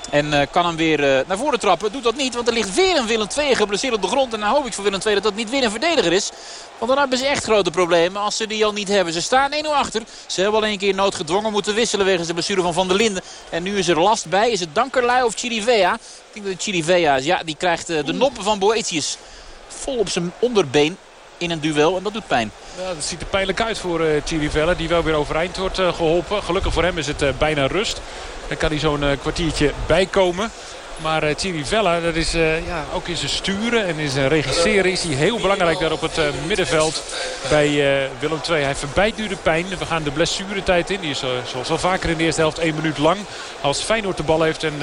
En uh, kan hem weer uh, naar voren trappen. Doet dat niet, want er ligt weer een Willem II geblesseerd op de grond. En dan hoop ik voor Willem II dat dat niet weer een verdediger is. Want dan hebben ze echt grote problemen als ze die al niet hebben. Ze staan 1-0 achter. Ze hebben al een keer noodgedwongen moeten wisselen wegens de blessure van Van der Linden. En nu is er last bij. Is het Dankerlui of Chirivea? Ik denk dat het Chirivea is. Ja, die krijgt uh, de noppen van Boetius vol op zijn onderbeen in een duel. En dat doet pijn. Ja, dat ziet er pijnlijk uit voor uh, Chirivella. Die wel weer overeind wordt uh, geholpen. Gelukkig voor hem is het uh, bijna rust. Dan kan hij zo'n kwartiertje bijkomen. Maar uh, Vella, dat is ja, ook in zijn sturen en in zijn regisseren is hij heel belangrijk daar op het middenveld bij Willem II. Hij verbijt nu de pijn. We gaan de blessuretijd in. Die is zoals al vaker in de eerste helft één minuut lang. Als Feyenoord de bal heeft en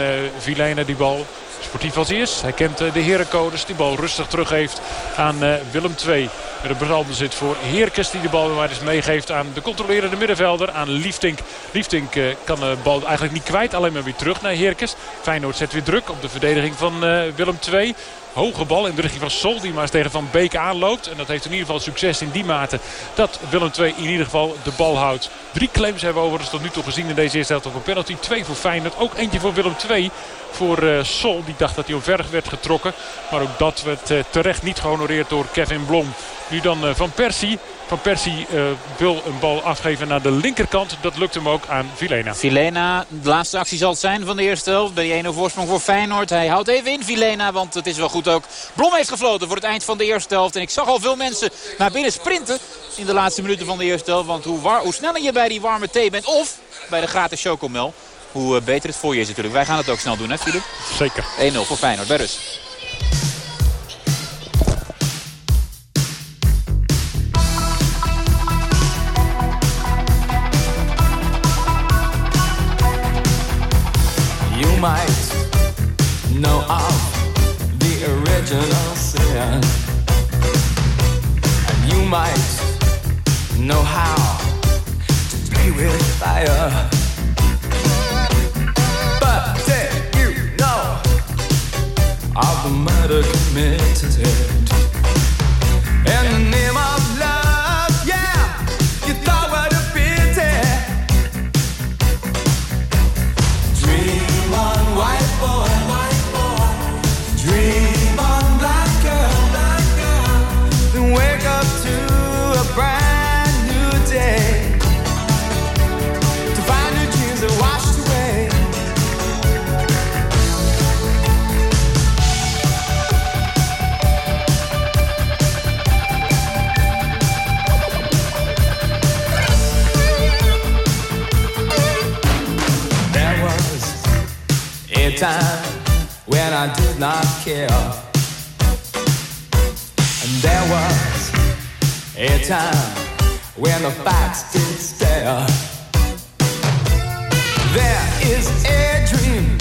uh, die bal sportief als eerst. Hij kent de herencodes. Die bal rustig teruggeeft aan Willem II. Met een balbezit voor Heerkes die de bal maar eens meegeeft aan de controlerende middenvelder. Aan Liefdink. Liefdink kan de bal eigenlijk niet kwijt. Alleen maar weer terug naar Heerkes. Feyenoord zet weer druk op de verdediging van Willem II. Hoge bal in de richting van Sol die maar eens tegen Van Beek aanloopt. En dat heeft in ieder geval succes in die mate dat Willem II in ieder geval de bal houdt. Drie claims hebben we overigens tot nu toe gezien in deze eerste helft op een penalty. Twee voor Feyenoord. Ook eentje voor Willem II voor uh, Sol. Die dacht dat hij omver werd getrokken. Maar ook dat werd uh, terecht niet gehonoreerd door Kevin Blom. Nu dan uh, Van Persie. Van Persie uh, wil een bal afgeven naar de linkerkant. Dat lukt hem ook aan Vilena. Vilena, de laatste actie zal het zijn van de eerste helft. Bij die 1-0 voorsprong voor Feyenoord. Hij houdt even in Vilena, want het is wel goed ook. Blom heeft gefloten voor het eind van de eerste helft. En ik zag al veel mensen naar binnen sprinten in de laatste minuten van de eerste helft. Want hoe, hoe sneller je bij die warme thee bent of bij de gratis chocomel... hoe uh, beter het voor je is natuurlijk. Wij gaan het ook snel doen, hè Filip? Zeker. 1-0 voor Feyenoord, bij rust. Original sin. And you might know how to play with fire. But did you know of the murder committed in not care. And there was a time when the facts did stare. There is a dream,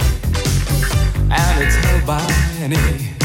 and it's held by many.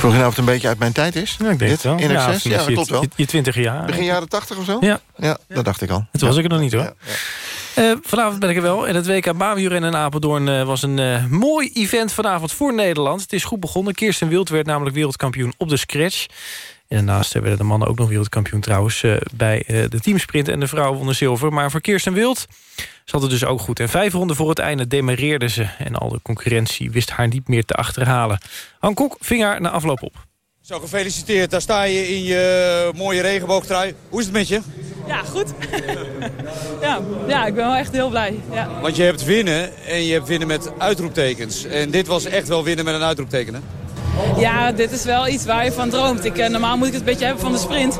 Vroeg je nou of het een beetje uit mijn tijd is? Ja, ik denk het wel. In Ja, excess? Ja, je- dat klopt wel. Je, je 20 jaar. Begin jaren 80 of zo? Ja. Ja, dat dacht ik al. Het was ik er nog niet hoor. Eh, vanavond ben ik er wel. En het WK baanwielrennen in Apeldoorn eh, was een eh, mooi event vanavond voor Nederland. Het is goed begonnen. Kirsten Wild werd namelijk wereldkampioen op de scratch. En daarnaast werden de mannen ook nog wereldkampioen trouwens... eh, bij eh, de teamsprint en de vrouwen wonnen zilver. Maar voor Kirsten Wild zat het dus ook goed. En vijf ronden voor het einde demareerde ze. En al de concurrentie wist haar niet meer te achterhalen. Han Kok ving haar na afloop op. Zo, gefeliciteerd. Daar sta je in je mooie regenboogtrui. Hoe is het met je? Ja, goed. ja, ja, ik ben wel echt heel blij. Ja. Want je hebt winnen en je hebt winnen met uitroeptekens. En dit was echt wel winnen met een uitroepteken, hè? Ja, dit is wel iets waar je van droomt. Ik, eh, normaal moet ik het een beetje hebben van de sprint.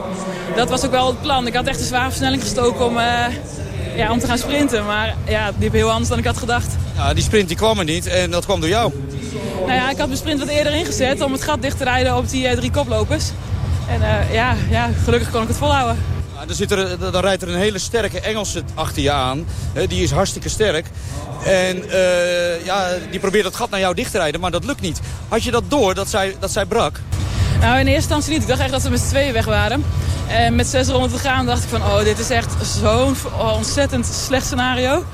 Dat was ook wel het plan. Ik had echt een zware versnelling gestoken om, eh, ja, om te gaan sprinten. Maar ja, die liep heel anders dan ik had gedacht. Ja, die sprint die kwam er niet en dat kwam door jou. Nou ja, ik had mijn sprint wat eerder ingezet om het gat dicht te rijden op die eh, drie koplopers. En ja, ja, gelukkig kon ik het volhouden. Zit er, dan rijdt er een hele sterke Engelse achter je aan. Die is hartstikke sterk. En eh, ja, die probeert het gat naar jou dicht te rijden, maar dat lukt niet. Had je dat door, dat zij, dat zij brak? Nou, in eerste instantie niet. Ik dacht echt dat ze met z'n tweeën weg waren. En met zes ronden te gaan dacht ik van, oh, dit is echt zo'n oh, ontzettend slecht scenario.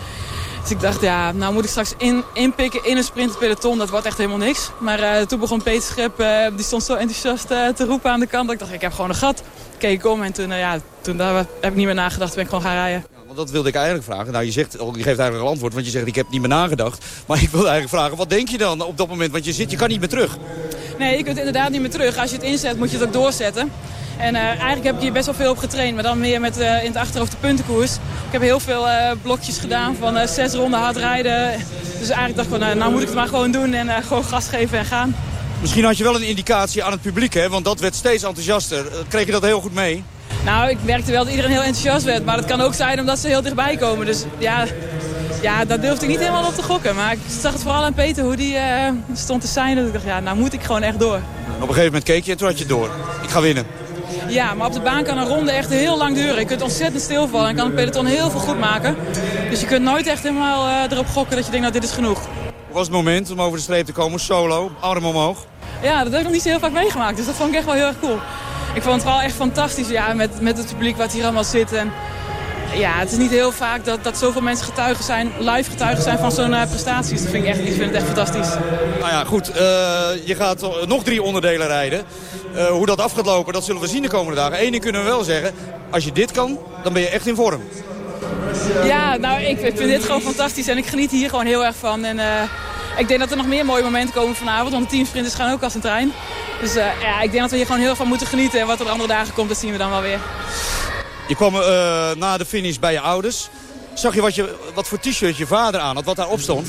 Dus ik dacht, ja, nou moet ik straks in, inpikken in een sprintpeloton. Dat wordt echt helemaal niks. Maar eh, toen begon Peter Schep, eh, die stond zo enthousiast eh, te roepen aan de kant. Dat ik dacht, ik heb gewoon een gat. Keek om en toen, ja, toen daar heb ik niet meer nagedacht. Ben ik gewoon gaan rijden. Want dat wilde ik eigenlijk vragen. Nou, je, zegt, je geeft eigenlijk al antwoord, want je zegt ik heb niet meer nagedacht. Maar ik wilde eigenlijk vragen, wat denk je dan op dat moment? Want je zit, je kan niet meer terug. Nee, je kunt inderdaad niet meer terug. Als je het inzet, moet je het ook doorzetten. En eh, eigenlijk heb ik hier best wel veel op getraind. Maar dan meer met eh, in het achterhoofd de puntenkoers. Ik heb heel veel eh, blokjes gedaan van zes ronden hard rijden. Dus eigenlijk dacht ik van, nou, nou moet ik het maar gewoon doen. En gewoon gas geven en gaan. Misschien had je wel een indicatie aan het publiek, hè? Want dat werd steeds enthousiaster. Kreeg je dat heel goed mee? Nou, ik merkte wel dat iedereen heel enthousiast werd. Maar het kan ook zijn omdat ze heel dichtbij komen. Dus ja, ja daar durfde ik niet helemaal op te gokken. Maar ik zag het vooral aan Peter hoe die stond te zijn. Dat ik dacht, ja, nou moet ik gewoon echt door. En op een gegeven moment keek je en toen had je door. Ik ga winnen. Ja, maar op de baan kan een ronde echt heel lang duren. Je kunt ontzettend stilvallen en kan een peloton heel veel goed maken. Dus je kunt nooit echt helemaal eh, erop gokken dat je denkt, nou dit is genoeg. Hoe was het moment om over de streep te komen? Solo, arm omhoog. Ja, dat heb ik nog niet zo heel vaak meegemaakt. Dus dat vond ik echt wel heel erg cool. Ik vond het vooral echt fantastisch ja, met, met het publiek wat hier allemaal zit. En ja, het is niet heel vaak dat, dat zoveel mensen getuigen zijn, live getuigen zijn van zo'n eh, prestaties. Dat vind ik echt, ik vind het echt fantastisch. Nou ja, goed. eh, je gaat eh, nog drie onderdelen rijden. Hoe dat af gaat lopen, dat zullen we zien de komende dagen. Eén ding kunnen we wel zeggen. Als je dit kan, dan ben je echt in vorm. Ja, nou, ik, ik vind dit gewoon fantastisch en ik geniet hier gewoon heel erg van. En ik denk dat er nog meer mooie momenten komen vanavond, want de teamsprinters gaan ook als een trein. Dus ja, ik denk dat we hier gewoon heel erg van moeten genieten. En wat er de andere dagen komt, dat zien we dan wel weer. Je kwam eh, na de finish bij je ouders. Zag je wat, je, wat voor t-shirt je vader aan had, wat daarop stond?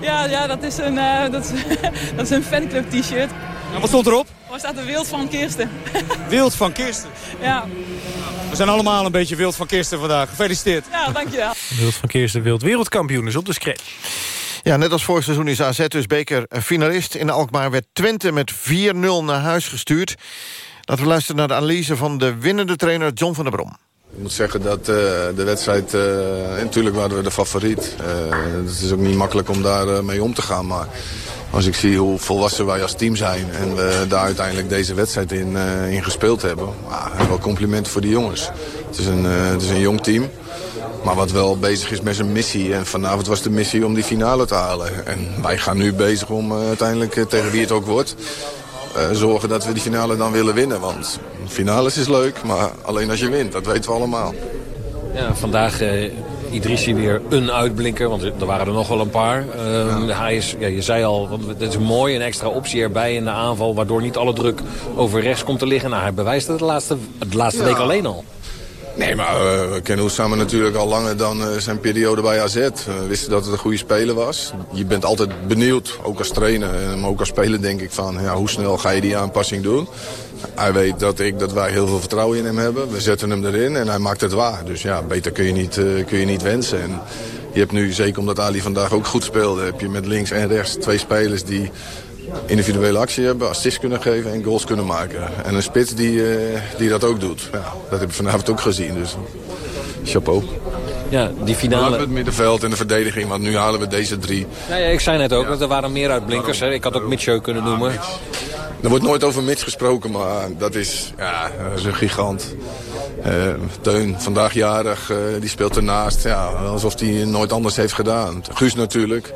Ja, ja dat, is een, eh, dat, is, dat is een fanclub t-shirt. En wat stond erop? Waar staat de wild van Kirsten? Wild van Kirsten. Ja, We zijn allemaal een beetje wild van Kirsten vandaag. Gefeliciteerd. ja dankjewel. Wild van Kirsten Wild wereldkampioen is op de scratch. Ja, net als vorig seizoen is AZ dus bekerfinalist. In Alkmaar werd Twente met 4-0 naar huis gestuurd. Laten we luisteren naar de analyse van de winnende trainer John van der Brom. Ik moet zeggen dat eh, de wedstrijd, eh, natuurlijk waren we de favoriet. Eh, het is ook niet makkelijk om daar mee om te gaan. Maar als ik zie hoe volwassen wij als team zijn en we daar uiteindelijk deze wedstrijd in, in gespeeld hebben. Ah, wel complimenten voor die jongens. Het is, een, het is een jong team. Maar wat wel bezig is met zijn missie. En vanavond was de missie om die finale te halen. En wij gaan nu bezig om uiteindelijk tegen wie het ook wordt... zorgen dat we die finale dan willen winnen. Want finales is leuk, maar alleen als je wint. Dat weten we allemaal. Ja, vandaag eh Idrissi weer een uitblinker, want er waren er nog wel een paar. Ehm, Hij is, ja, je zei al, want het is een mooie een extra optie erbij in de aanval... waardoor niet alle druk over rechts komt te liggen. Nou, hij bewijst het de laatste, de laatste Ja. week alleen al. Nee, maar eh, we kennen samen natuurlijk al langer dan eh, zijn periode bij AZ. We wisten dat het een goede speler was. Je bent altijd benieuwd, ook als trainer, eh, maar ook als speler denk ik van... Ja, hoe snel ga je die aanpassing doen? Hij weet dat, ik, dat wij heel veel vertrouwen in hem hebben. We zetten hem erin en hij maakt het waar. Dus ja, beter kun je niet, eh, kun je niet wensen. En je hebt nu, zeker omdat Ali vandaag ook goed speelde... heb je met links en rechts twee spelers die individuele actie hebben, assists kunnen geven en goals kunnen maken. En een spits die, eh, die dat ook doet. Ja, dat heb ik vanavond ook gezien, dus chapeau. Ja, die We finale... het middenveld en de verdediging, want nu halen we deze drie. Ja, ja, ik zei net ook, dat er waren meer uitblinkers. Hè. Ik had ook Mitchell kunnen noemen. Er wordt nooit over Mitch gesproken, maar dat is, ja, dat is een gigant. Eh, Teun, vandaag jarig, eh, die speelt ernaast. Ja, alsof hij nooit anders heeft gedaan. Guus natuurlijk.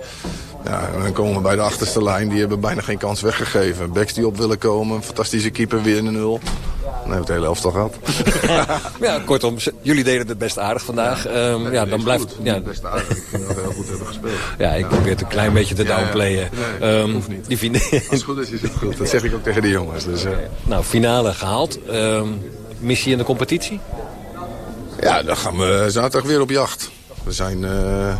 Ja, en dan komen we bij de achterste lijn. Die hebben bijna geen kans weggegeven. Backs die op willen komen. Fantastische keeper, weer een nul. Dan hebben we het hele elftal gehad. Ja, kortom, jullie deden het best aardig vandaag. Ehm, ja, dan blijft... Ja, Best aardig. Ik vind dat we heel goed hebben gespeeld. ja, ik probeer het een klein beetje te Ja, ja. downplayen. Nee, Ehm, hoeft niet. Die. Als het goed is, is het goed. Dat zeg ik ook tegen de jongens. Dus, eh, Nou, finale gehaald. Ehm, missie in de competitie? Ja, dan gaan we zaterdag weer op jacht. We zijn, eh,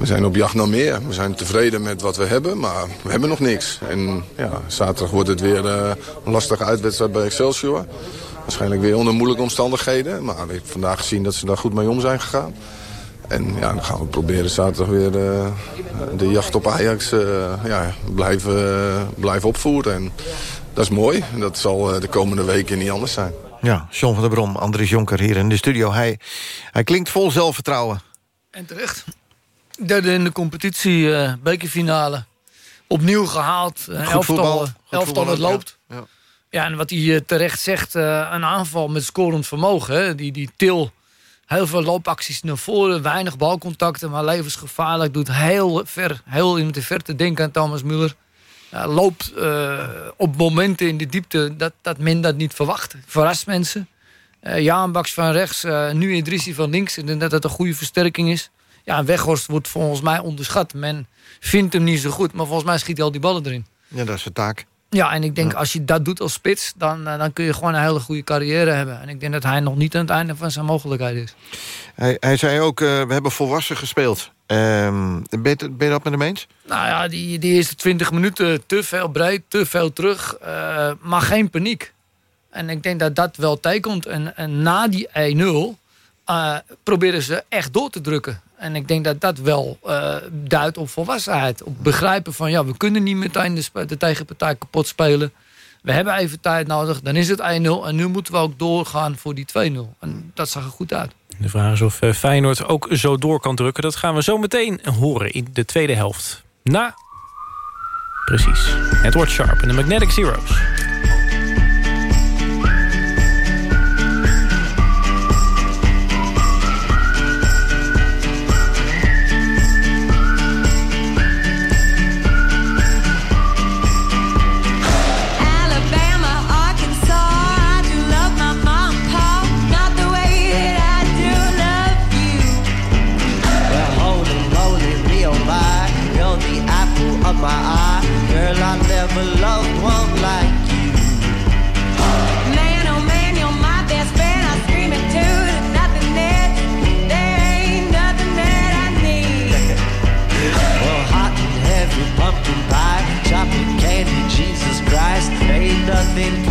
we zijn op jacht naar meer. We zijn tevreden met wat we hebben, maar we hebben nog niks. En ja, zaterdag wordt het weer eh, een lastige uitwedstrijd bij Excelsior. Waarschijnlijk weer onder moeilijke omstandigheden. Maar ik heb vandaag gezien dat ze daar goed mee om zijn gegaan. En ja, dan gaan we proberen zaterdag weer eh, de jacht op Ajax eh, ja, blijven, blijven opvoeren. En dat is mooi. Dat zal de komende weken niet anders zijn. Ja, John van der Brom, Andries Jonker hier in de studio. Hij, hij klinkt vol zelfvertrouwen. En terecht. Derde in de competitie, eh, bekerfinale. Opnieuw gehaald. Een Goed elftal, voetbal. eh, elftal dat ook, loopt. ja. Ja. Ja, en wat hij eh, terecht zegt, eh, een aanval met scorend vermogen. Hè? Die, die til, heel veel loopacties naar voren, weinig balcontacten, maar levensgevaarlijk. Doet heel ver, heel in de verte denken aan Thomas Müller. Ja, loopt eh, op momenten in de diepte dat, dat men dat niet verwacht. Verrast mensen. Eh Jaan Baks van rechts, eh, nu Idrissi van links. Ik denk dat dat een goede versterking is. Ja, Weghorst wordt volgens mij onderschat. Men vindt hem niet zo goed, maar volgens mij schiet hij al die ballen erin. Ja, dat is de taak. Ja, en ik denk als je dat doet als spits, dan, eh, dan kun je gewoon een hele goede carrière hebben. En ik denk dat hij nog niet aan het einde van zijn mogelijkheid is. Hij, hij zei ook, eh, we hebben volwassen gespeeld. Ehm, ben, je, ben je dat met hem eens? Nou ja, die, die eerste 20 minuten te veel breed, te veel terug, eh, maar geen paniek. En ik denk dat dat wel tekent. En, en na die 1-0 eh, proberen ze echt door te drukken. En ik denk dat dat wel eh, duidt op volwassenheid. Op begrijpen van, ja, we kunnen niet meteen de, de tegenpartij kapot spelen. We hebben even tijd nodig, dan is het 1-0. En nu moeten we ook doorgaan voor die 2-0. En dat zag er goed uit. De vraag is of eh, Feyenoord ook zo door kan drukken. Dat gaan we zo meteen horen in de tweede helft. Na... Precies. Het wordt sharp en de Magnetic Zeros. living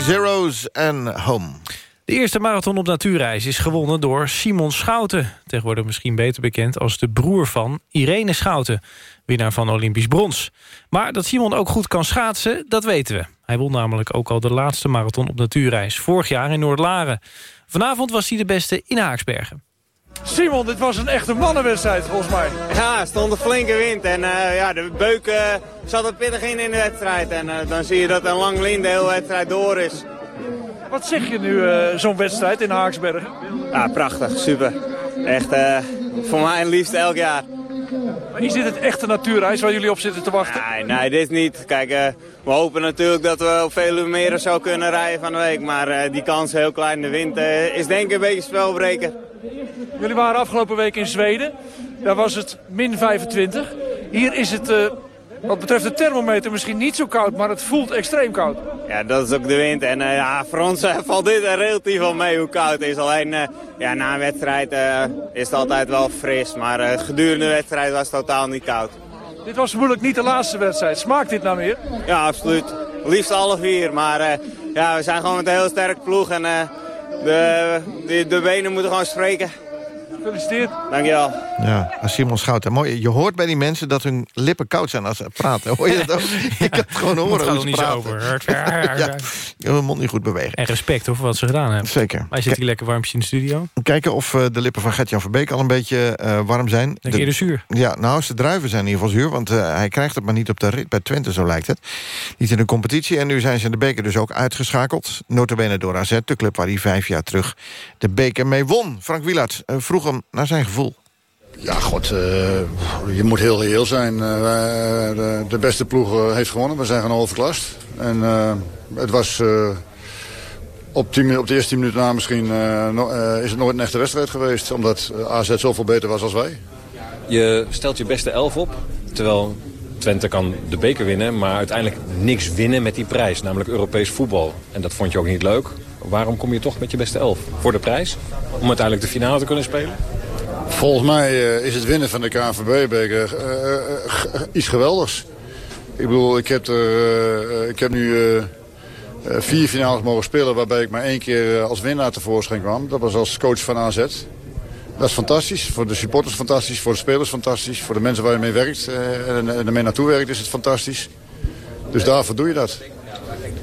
Zeros en Home. De eerste marathon op natuurreis is gewonnen door Simon Schouten. Tegenwoordig misschien beter bekend als de broer van Irene Schouten. Winnaar van Olympisch brons. Maar dat Simon ook goed kan schaatsen, dat weten we. Hij won namelijk ook al de laatste marathon op natuurreis. Vorig jaar in Noordlaren. Vanavond was hij de beste in Haaksbergen. Simon, dit was een echte mannenwedstrijd volgens mij. Ja, stond een flinke wind en eh, ja, de beuk eh, zat er pittig in in de wedstrijd. En eh, dan zie je dat een lang lin de hele wedstrijd door is. Wat zeg je nu, zo'n wedstrijd in Haaksbergen? Ja, prachtig, super. Echt voor mij het liefst elk jaar. Maar is dit het echte natuurreis waar jullie op zitten te wachten? Nee, nee, dit niet. Kijk, we hopen natuurlijk dat we op vele meren zo kunnen rijden van de week. Maar die kans heel klein. De wind is denk ik een beetje spelbreker. Jullie waren afgelopen week in Zweden. Daar was het min 25. Hier is het, eh, wat betreft de thermometer, misschien niet zo koud, maar het voelt extreem koud. Ja, dat is ook de wind. En eh, ja, voor ons eh, valt dit er relatief wel mee hoe koud het is. Alleen ja, na een wedstrijd is het altijd wel fris. Maar gedurende de wedstrijd was het totaal niet koud. Dit was vermoedelijk niet de laatste wedstrijd. Smaakt dit nou meer? Ja, absoluut. Liefst alle vier. Maar ja, we zijn gewoon met een heel sterk ploeg. En de, de, de benen moeten gewoon spreken. Gefeliciteerd. Dankjewel. Ja, Simon Schouten. Mooi. Je hoort bij die mensen dat hun lippen koud zijn als ze praten. Hoor je dat ook? Je kan het gewoon horen hoe er ze niet zo praten. over. ja, je mond niet goed bewegen. En respect hoor, voor wat ze gedaan hebben. Zeker. Wij zitten hier lekker warmpjes in de studio. Kijken of eh, de lippen van Gert-Jan Verbeek al een beetje eh, warm zijn. Denk eerder zuur. Ja, nou, zijn druiven zijn in ieder geval zuur. Want eh, hij krijgt het maar niet op de rit bij Twente, zo lijkt het. Niet in de competitie. En nu zijn ze in de beker dus ook uitgeschakeld. Notabene door AZ, de club waar hij vijf jaar terug de beker mee won. Frank Wielaert eh, vroeg hem naar zijn gevoel. Ja, god, eh, je moet heel reëel zijn. Eh, wij- de, de beste ploeg eh, heeft gewonnen. We zijn gewoon overklast. En eh, het was eh, op, tien, op de eerste tien minuten na misschien... eh, no- eh, is het nooit een echte wedstrijd geweest. Omdat eh, AZ zoveel beter was als wij. Je stelt je beste elf op, terwijl Twente kan de beker winnen... maar uiteindelijk niks winnen met die prijs, namelijk Europees voetbal. En dat vond je ook niet leuk. Waarom kom je toch met je beste elf? Voor de prijs? Om uiteindelijk de finale te kunnen spelen? Volgens mij eh, is het winnen van de KNVB-beker eh, eh, iets geweldigs. Ik bedoel, ik heb, ik heb nu vier finales mogen spelen... waarbij ik maar één keer als winnaar tevoorschijn kwam. Dat was als coach van AZ. Dat is fantastisch. Voor de supporters fantastisch. Voor de spelers fantastisch. Voor de mensen waar je mee werkt en, en ermee naartoe werkt is het fantastisch. Dus daarvoor doe je dat.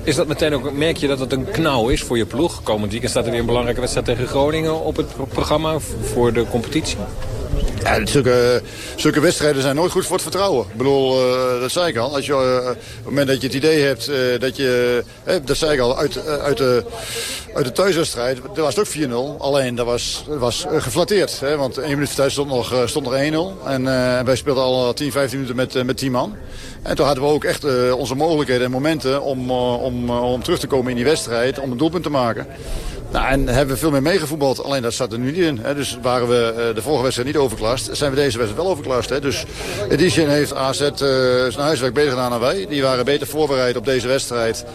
Is dat meteen ook, merk je dat het een knauw is voor je ploeg? Komend weekend staat er weer een belangrijke wedstrijd tegen Groningen op het pro- programma voor de competitie. Ja, zulke, zulke wedstrijden zijn nooit goed voor het vertrouwen. Ik bedoel, eh, dat zei ik al. Als je, eh, op het moment dat je het idee hebt eh, dat je... dat zei ik al, uit, uit, de, uit de thuiswedstrijd daar was het ook 4-0. Alleen dat was, dat was geflatteerd. Hè, want één minuut voor tijd stond nog, stond nog 1-0. En wij speelden al 10, 15 minuten met, met 10 man. En toen hadden we ook echt onze mogelijkheden en momenten om, om, om terug te komen in die wedstrijd. Om een doelpunt te maken. Nou, en hebben we veel meer meegevoetbald. Alleen dat zat er nu niet in. Hè. Dus waren we eh, de vorige wedstrijd niet overklast. Zijn we deze wedstrijd wel overklast. Hè. Dus in die zin heeft AZ eh, zijn huiswerk beter gedaan dan wij. Die waren beter voorbereid op deze wedstrijd.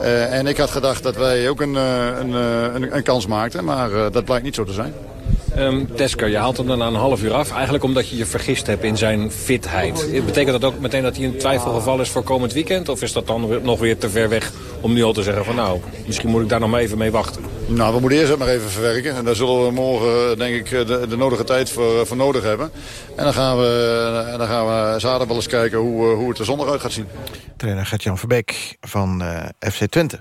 Eh, en ik had gedacht dat wij ook een, een, een, kans maakten. Maar dat blijkt niet zo te zijn. Ehm Tesker, je haalt hem dan na een half uur af. Eigenlijk omdat je je vergist hebt in zijn fitheid. Betekent dat ook meteen dat hij een twijfelgeval is voor komend weekend? Of is dat dan nog weer te ver weg om nu al te zeggen van nou, misschien moet ik daar nog maar even mee wachten? Nou, we moeten eerst het maar even verwerken. En daar zullen we morgen, eh, denk ik, de, de nodige tijd voor, voor nodig hebben. En dan gaan we, en dan gaan we zaterdag wel eens kijken hoe, eh, hoe het er zondag uit gaat zien. Trainer Gert-Jan Verbeek van eh, FC Twente.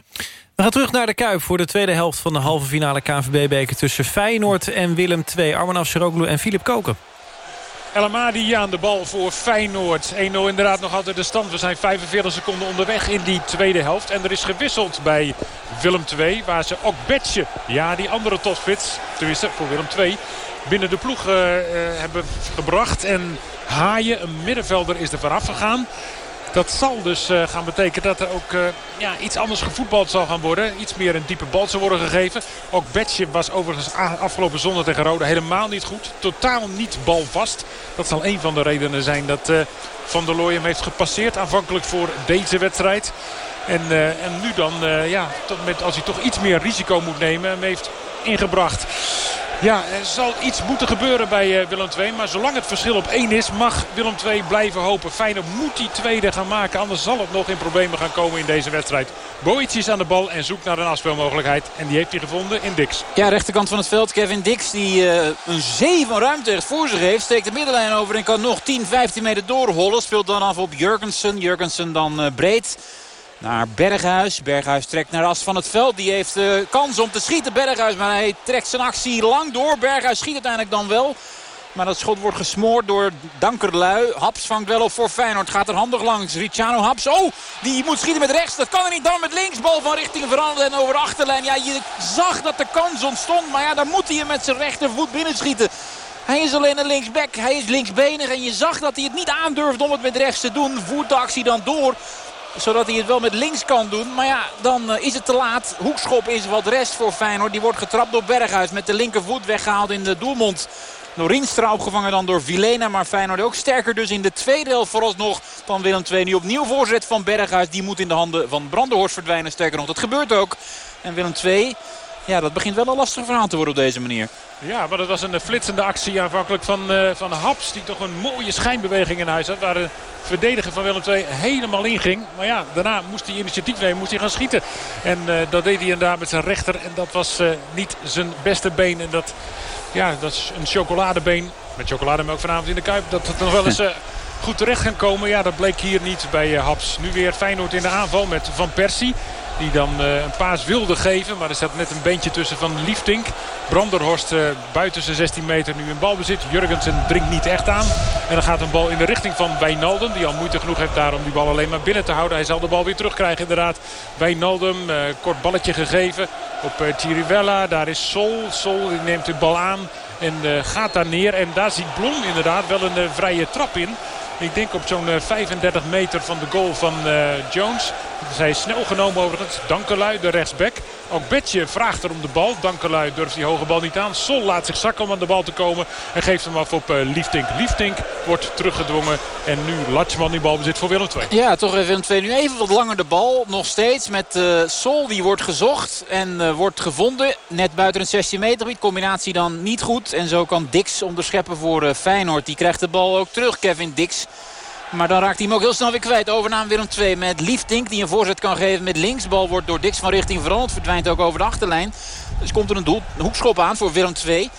We gaan terug naar de Kuip voor de tweede helft van de halve finale KNVB-beker... tussen Feyenoord en Willem II. Arman Afsaroglu en Filip Koken. El Amadi aan de bal voor Feyenoord. 1-0 inderdaad nog altijd de stand. We zijn 45 seconden onderweg in die tweede helft. En er is gewisseld bij Willem II. Waar ze ook Betje, ja die andere topspits, tenminste voor Willem II... binnen de ploeg eh, eh, hebben gebracht. En Haaien, een middenvelder, is er vanaf gegaan. Dat zal dus uh, gaan betekenen dat er ook uh, ja, iets anders gevoetbald zal gaan worden. Iets meer een diepe bal zal worden gegeven. Ook Betje was overigens afgelopen zondag tegen Rode helemaal niet goed. Totaal niet balvast. Dat zal een van de redenen zijn dat uh, Van der Looy hem heeft gepasseerd. Aanvankelijk voor deze wedstrijd. En, en nu dan, ja, tot met, als hij toch iets meer risico moet nemen, hem heeft ingebracht. Ja, er zal iets moeten gebeuren bij Willem II. Maar zolang het verschil op 1 is, mag Willem II blijven hopen. Feyenoord moet die tweede gaan maken. Anders zal het nog in problemen gaan komen in deze wedstrijd. Boic is aan de bal en zoekt naar een afspeelmogelijkheid. En die heeft hij gevonden in Dix. Ja, rechterkant van het veld. Kevin Dix die uh, een zee van ruimte echt voor zich heeft. Steekt de middenlijn over en kan nog 10, 15 meter doorhollen. Speelt dan af op Jurgensen. Jurgensen dan uh, breed naar Berghuis. Berghuis trekt naar as van het veld. Die heeft uh, kans om te schieten. Berghuis, maar hij trekt zijn actie lang door. Berghuis schiet uiteindelijk dan wel. Maar dat schot wordt gesmoord door Dankerlui. Haps vangt wel op voor Feyenoord. Gaat er handig langs. Ricciano Haps. Oh, die moet schieten met rechts. Dat kan er niet dan met links. Bal van richting veranderen en over de achterlijn. Ja, je zag dat de kans ontstond. Maar ja, dan moet hij hem met zijn rechtervoet binnenschieten. Hij is alleen een linksback. Hij is linksbenig. En je zag dat hij het niet aandurft om het met rechts te doen. Voert de actie dan door zodat hij het wel met links kan doen. Maar ja, dan is het te laat. Hoekschop is wat rest voor Feyenoord. Die wordt getrapt door Berghuis. Met de linkervoet weggehaald in de doelmond. Rienstra opgevangen dan door Vilena. Maar Feyenoord ook sterker dus in de tweede helft vooralsnog van Willem II. Nu opnieuw voorzet van Berghuis. Die moet in de handen van Brandenhorst verdwijnen. Sterker nog, dat gebeurt ook. En Willem II, ja, dat begint wel een lastig verhaal te worden op deze manier. Ja, maar dat was een flitsende actie aanvankelijk van, uh, van Haps. Die toch een mooie schijnbeweging in huis had. Waar de verdediger van Willem II helemaal inging. Maar ja, daarna moest hij initiatief nemen. Moest hij gaan schieten. En uh, dat deed hij inderdaad met zijn rechter. En dat was uh, niet zijn beste been. En dat, ja, dat is een chocoladebeen. Met chocolademelk vanavond in de Kuip. Dat het nog wel eens... goed terecht gaan komen. Ja, dat bleek hier niet bij Haps. Nu weer Feyenoord in de aanval met Van Persie. Die dan uh, een paas wilde geven. Maar er staat net een beentje tussen van Liefdink. Branderhorst uh, buiten zijn 16 meter nu in balbezit. Jurgensen dringt niet echt aan. En dan gaat een bal in de richting van Wijnaldum. Die al moeite genoeg heeft daar om die bal alleen maar binnen te houden. Hij zal de bal weer terugkrijgen inderdaad. Wijnaldum, uh, kort balletje gegeven op Chirivella. Daar is Sol. Sol neemt de bal aan en gaat daar neer. En daar ziet Blom inderdaad wel een vrije trap in. Ik denk op zo'n 35 meter van de goal van uh, Jones. Zij is snel genomen overigens. Dankelui, de rechtsback. Ook Betje vraagt er om de bal. Dankelui durft die hoge bal niet aan. Sol laat zich zakken om aan de bal te komen. En geeft hem af op uh, Liefdink. Liefdink wordt teruggedwongen. En nu Latschman die bal bezit voor Willem II. Ja, toch Willem II nu even wat langer de bal. Nog steeds met uh, Sol. Die wordt gezocht en uh, wordt gevonden. Net buiten het 16 meter gebied. Combinatie dan niet goed. En zo kan Dix onderscheppen voor Feyenoord. Die krijgt de bal ook terug. Kevin Dix. Maar dan raakt hij hem ook heel snel weer kwijt. Overname Willem 2 met Liefdink die een voorzet kan geven met links. Bal wordt door Dix van richting veranderd. Verdwijnt ook over de achterlijn. Dus komt er een, doel, een hoekschop aan voor Willem 2.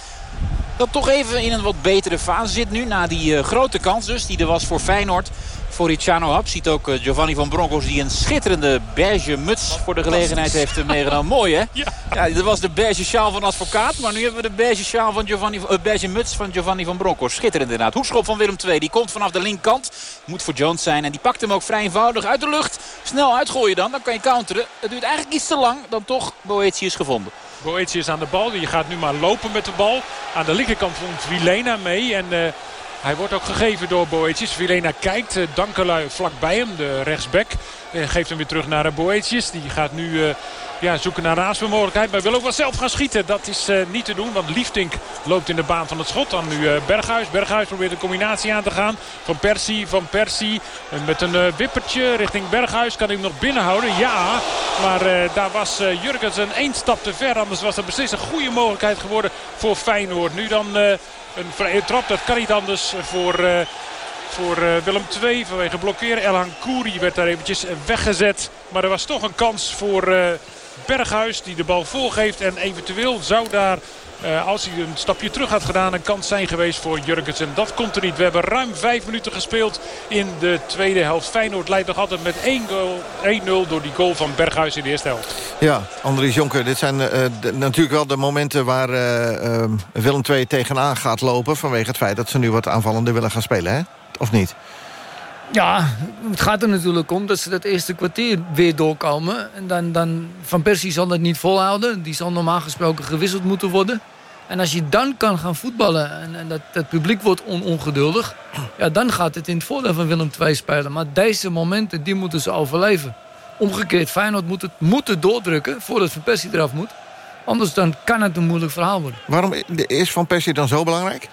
Dat toch even in een wat betere fase zit nu. Na die uh, grote kans dus die er was voor Feyenoord. Voor Ricciano Hap ziet ook uh, Giovanni van Broncos die een schitterende beige muts voor de gelegenheid heeft uh, meegenomen. Mooi hè? Ja. ja, dat was de beige sjaal van advocaat. Maar nu hebben we de beige, sjaal van Giovanni, uh, beige muts van Giovanni van Broncos. Schitterend inderdaad. Hoekschop van Willem II. Die komt vanaf de linkerkant. Moet voor Jones zijn. En die pakt hem ook vrij eenvoudig uit de lucht. Snel uitgooien dan. Dan kan je counteren. Het duurt eigenlijk iets te lang. Dan toch Boetius gevonden. Boetius aan de bal. Die gaat nu maar lopen met de bal. Aan de linkerkant vond Vilena mee. En... Uh, hij wordt ook gegeven door Boetius. Vilena kijkt. Uh, Dankelui vlakbij hem, de rechtsback. Uh, geeft hem weer terug naar uh, Boetius. Die gaat nu uh, ja, zoeken naar een raasmogelijkheid. Maar wil ook wel zelf gaan schieten. Dat is niet te doen. Want Liefdink loopt in de baan van het schot. Dan nu Berghuis. Berghuis probeert een combinatie aan te gaan. Van Persie. Van Persie. met een wippertje richting Berghuis. Kan hij hem nog binnenhouden? Ja. Maar daar was Jurgensen één stap te ver. Anders was dat beslist een goede mogelijkheid geworden voor Feyenoord. Nu dan... Een vrije trap, dat kan niet anders voor, uh, voor uh, Willem II vanwege blokkeren. Elhan Kouri werd daar eventjes weggezet. Maar er was toch een kans voor uh, Berghuis die de bal volgeeft. En eventueel zou daar Eh, als hij een stapje terug had gedaan, een kans zijn geweest voor Jurgensen. Dat komt er niet. We hebben ruim vijf minuten gespeeld in de tweede helft. Feyenoord leidt nog altijd met 1 goal- 1-0 door die goal van Berghuis in de eerste helft. Ja, Andries Jonker, dit zijn eh, de- natuurlijk wel de momenten... waar eh, eh, Willem II tegenaan gaat lopen... vanwege het feit dat ze nu wat aanvallender willen gaan spelen, hè? Of niet? Ja, het gaat er natuurlijk om dat ze dat eerste kwartier weer doorkomen. En dan, dan Van Persie zal dat niet volhouden. Die zal normaal gesproken gewisseld moeten worden. En als je dan kan gaan voetballen en, en dat, dat publiek wordt on, ongeduldig... Ja, dan gaat het in het voordeel van Willem II spelen. Maar deze momenten, die moeten ze overleven. Omgekeerd, Feyenoord moet het moeten doordrukken voordat Van Persie eraf moet. Anders dan kan het een moeilijk verhaal worden. Waarom is Van Persie dan zo belangrijk?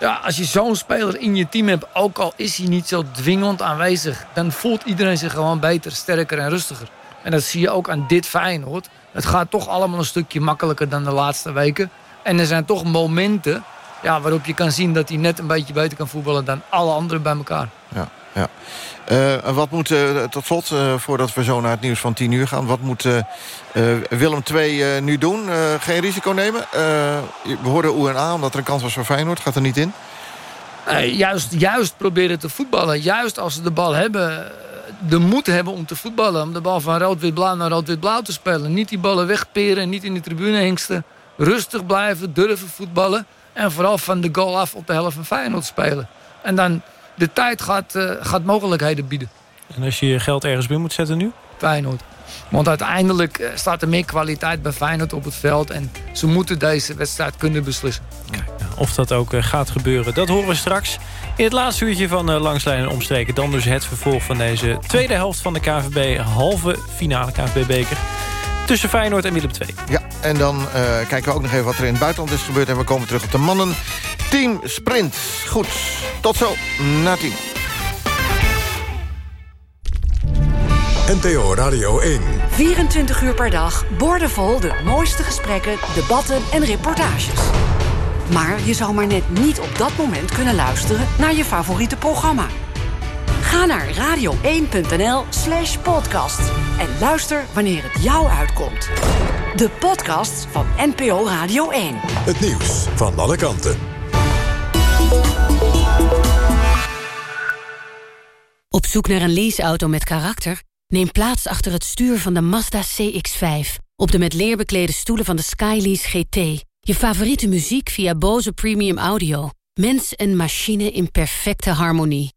Ja, als je zo'n speler in je team hebt, ook al is hij niet zo dwingend aanwezig... dan voelt iedereen zich gewoon beter, sterker en rustiger. En dat zie je ook aan dit Feyenoord. Het gaat toch allemaal een stukje makkelijker dan de laatste weken. En er zijn toch momenten ja, waarop je kan zien dat hij net een beetje beter kan voetballen... dan alle anderen bij elkaar. Ja, ja. Eh, en wat moet, eh, tot slot, eh, voordat we zo naar het nieuws van 10 uur gaan... wat moet Willem II nu doen? Geen risico nemen? We hoorden UNA, omdat er een kans was voor Feyenoord. Gaat er niet in? Juist, juist proberen te voetballen. Juist als ze de bal hebben, de moed hebben om te voetballen. Om de bal van rood-wit-blauw naar rood-wit-blauw te spelen. Niet die ballen wegperen, niet in de tribune hengsten. Rustig blijven, durven voetballen. En vooral van de goal af op de helft van Feyenoord spelen. En dan, de tijd gaat, eh, gaat mogelijkheden bieden. En als je je geld ergens binnen moet zetten nu? Feyenoord. Want uiteindelijk eh, staat er meer kwaliteit bij Feyenoord op het veld. En ze moeten deze wedstrijd kunnen beslissen. Of dat ook eh, gaat gebeuren, dat horen we straks. In het laatste uurtje van uh, Langslijn en Omstreken... dan dus het vervolg van deze tweede helft van de KVB... halve finale KVB-beker tussen Feyenoord en Willem II. Ja, en dan eh, kijken we ook nog even wat er in het buitenland is gebeurd... en we komen terug op de mannen. Team Sprint. Goed, tot zo na tien. NTO Radio 1. 24 uur per dag, boordevol de mooiste gesprekken, debatten en reportages. Maar je zou maar net niet op dat moment kunnen luisteren naar je favoriete programma. Ga naar radio1.nl slash podcast en luister wanneer het jou uitkomt. De podcast van NPO Radio 1. Het nieuws van alle kanten. Op zoek naar een leaseauto met karakter? Neem plaats achter het stuur van de Mazda CX-5. Op de met leer beklede stoelen van de Skylease GT. Je favoriete muziek via Bose Premium Audio. Mens en machine in perfecte harmonie.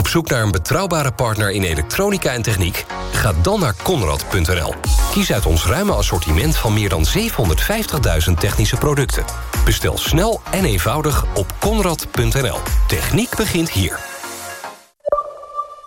Op zoek naar een betrouwbare partner in elektronica en techniek? Ga dan naar Conrad.nl. Kies uit ons ruime assortiment van meer dan 750.000 technische producten. Bestel snel en eenvoudig op Conrad.nl. Techniek begint hier.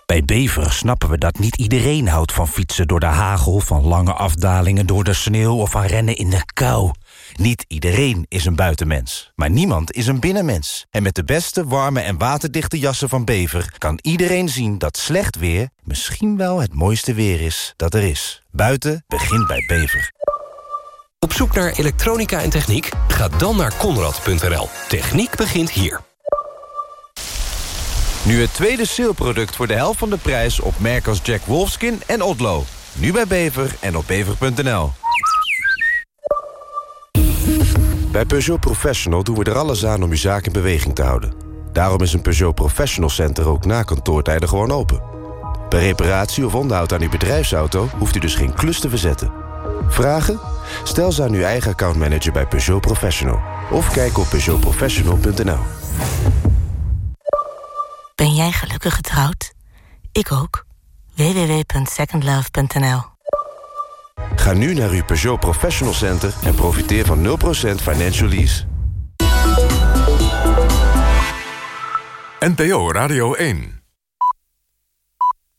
Bij Bever snappen we dat niet iedereen houdt van fietsen door de hagel... van lange afdalingen door de sneeuw of van rennen in de kou. Niet iedereen is een buitenmens, maar niemand is een binnenmens. En met de beste, warme en waterdichte jassen van Bever... kan iedereen zien dat slecht weer misschien wel het mooiste weer is dat er is. Buiten begint bij Bever. Op zoek naar elektronica en techniek? Ga dan naar Conrad.nl. Techniek begint hier. Nu het tweede saleproduct voor de helft van de prijs op merken als Jack Wolfskin en Odlo. Nu bij Bever en op bever.nl. Bij Peugeot Professional doen we er alles aan om uw zaak in beweging te houden. Daarom is een Peugeot Professional Center ook na kantoortijden gewoon open. Bij reparatie of onderhoud aan uw bedrijfsauto hoeft u dus geen klus te verzetten. Vragen? Stel ze aan uw eigen accountmanager bij Peugeot Professional. Of kijk op peugeotprofessional.nl. Ben jij gelukkig getrouwd? Ik ook. www.secondlove.nl Ga nu naar uw Peugeot Professional Center en profiteer van 0% financial lease. NPO Radio 1.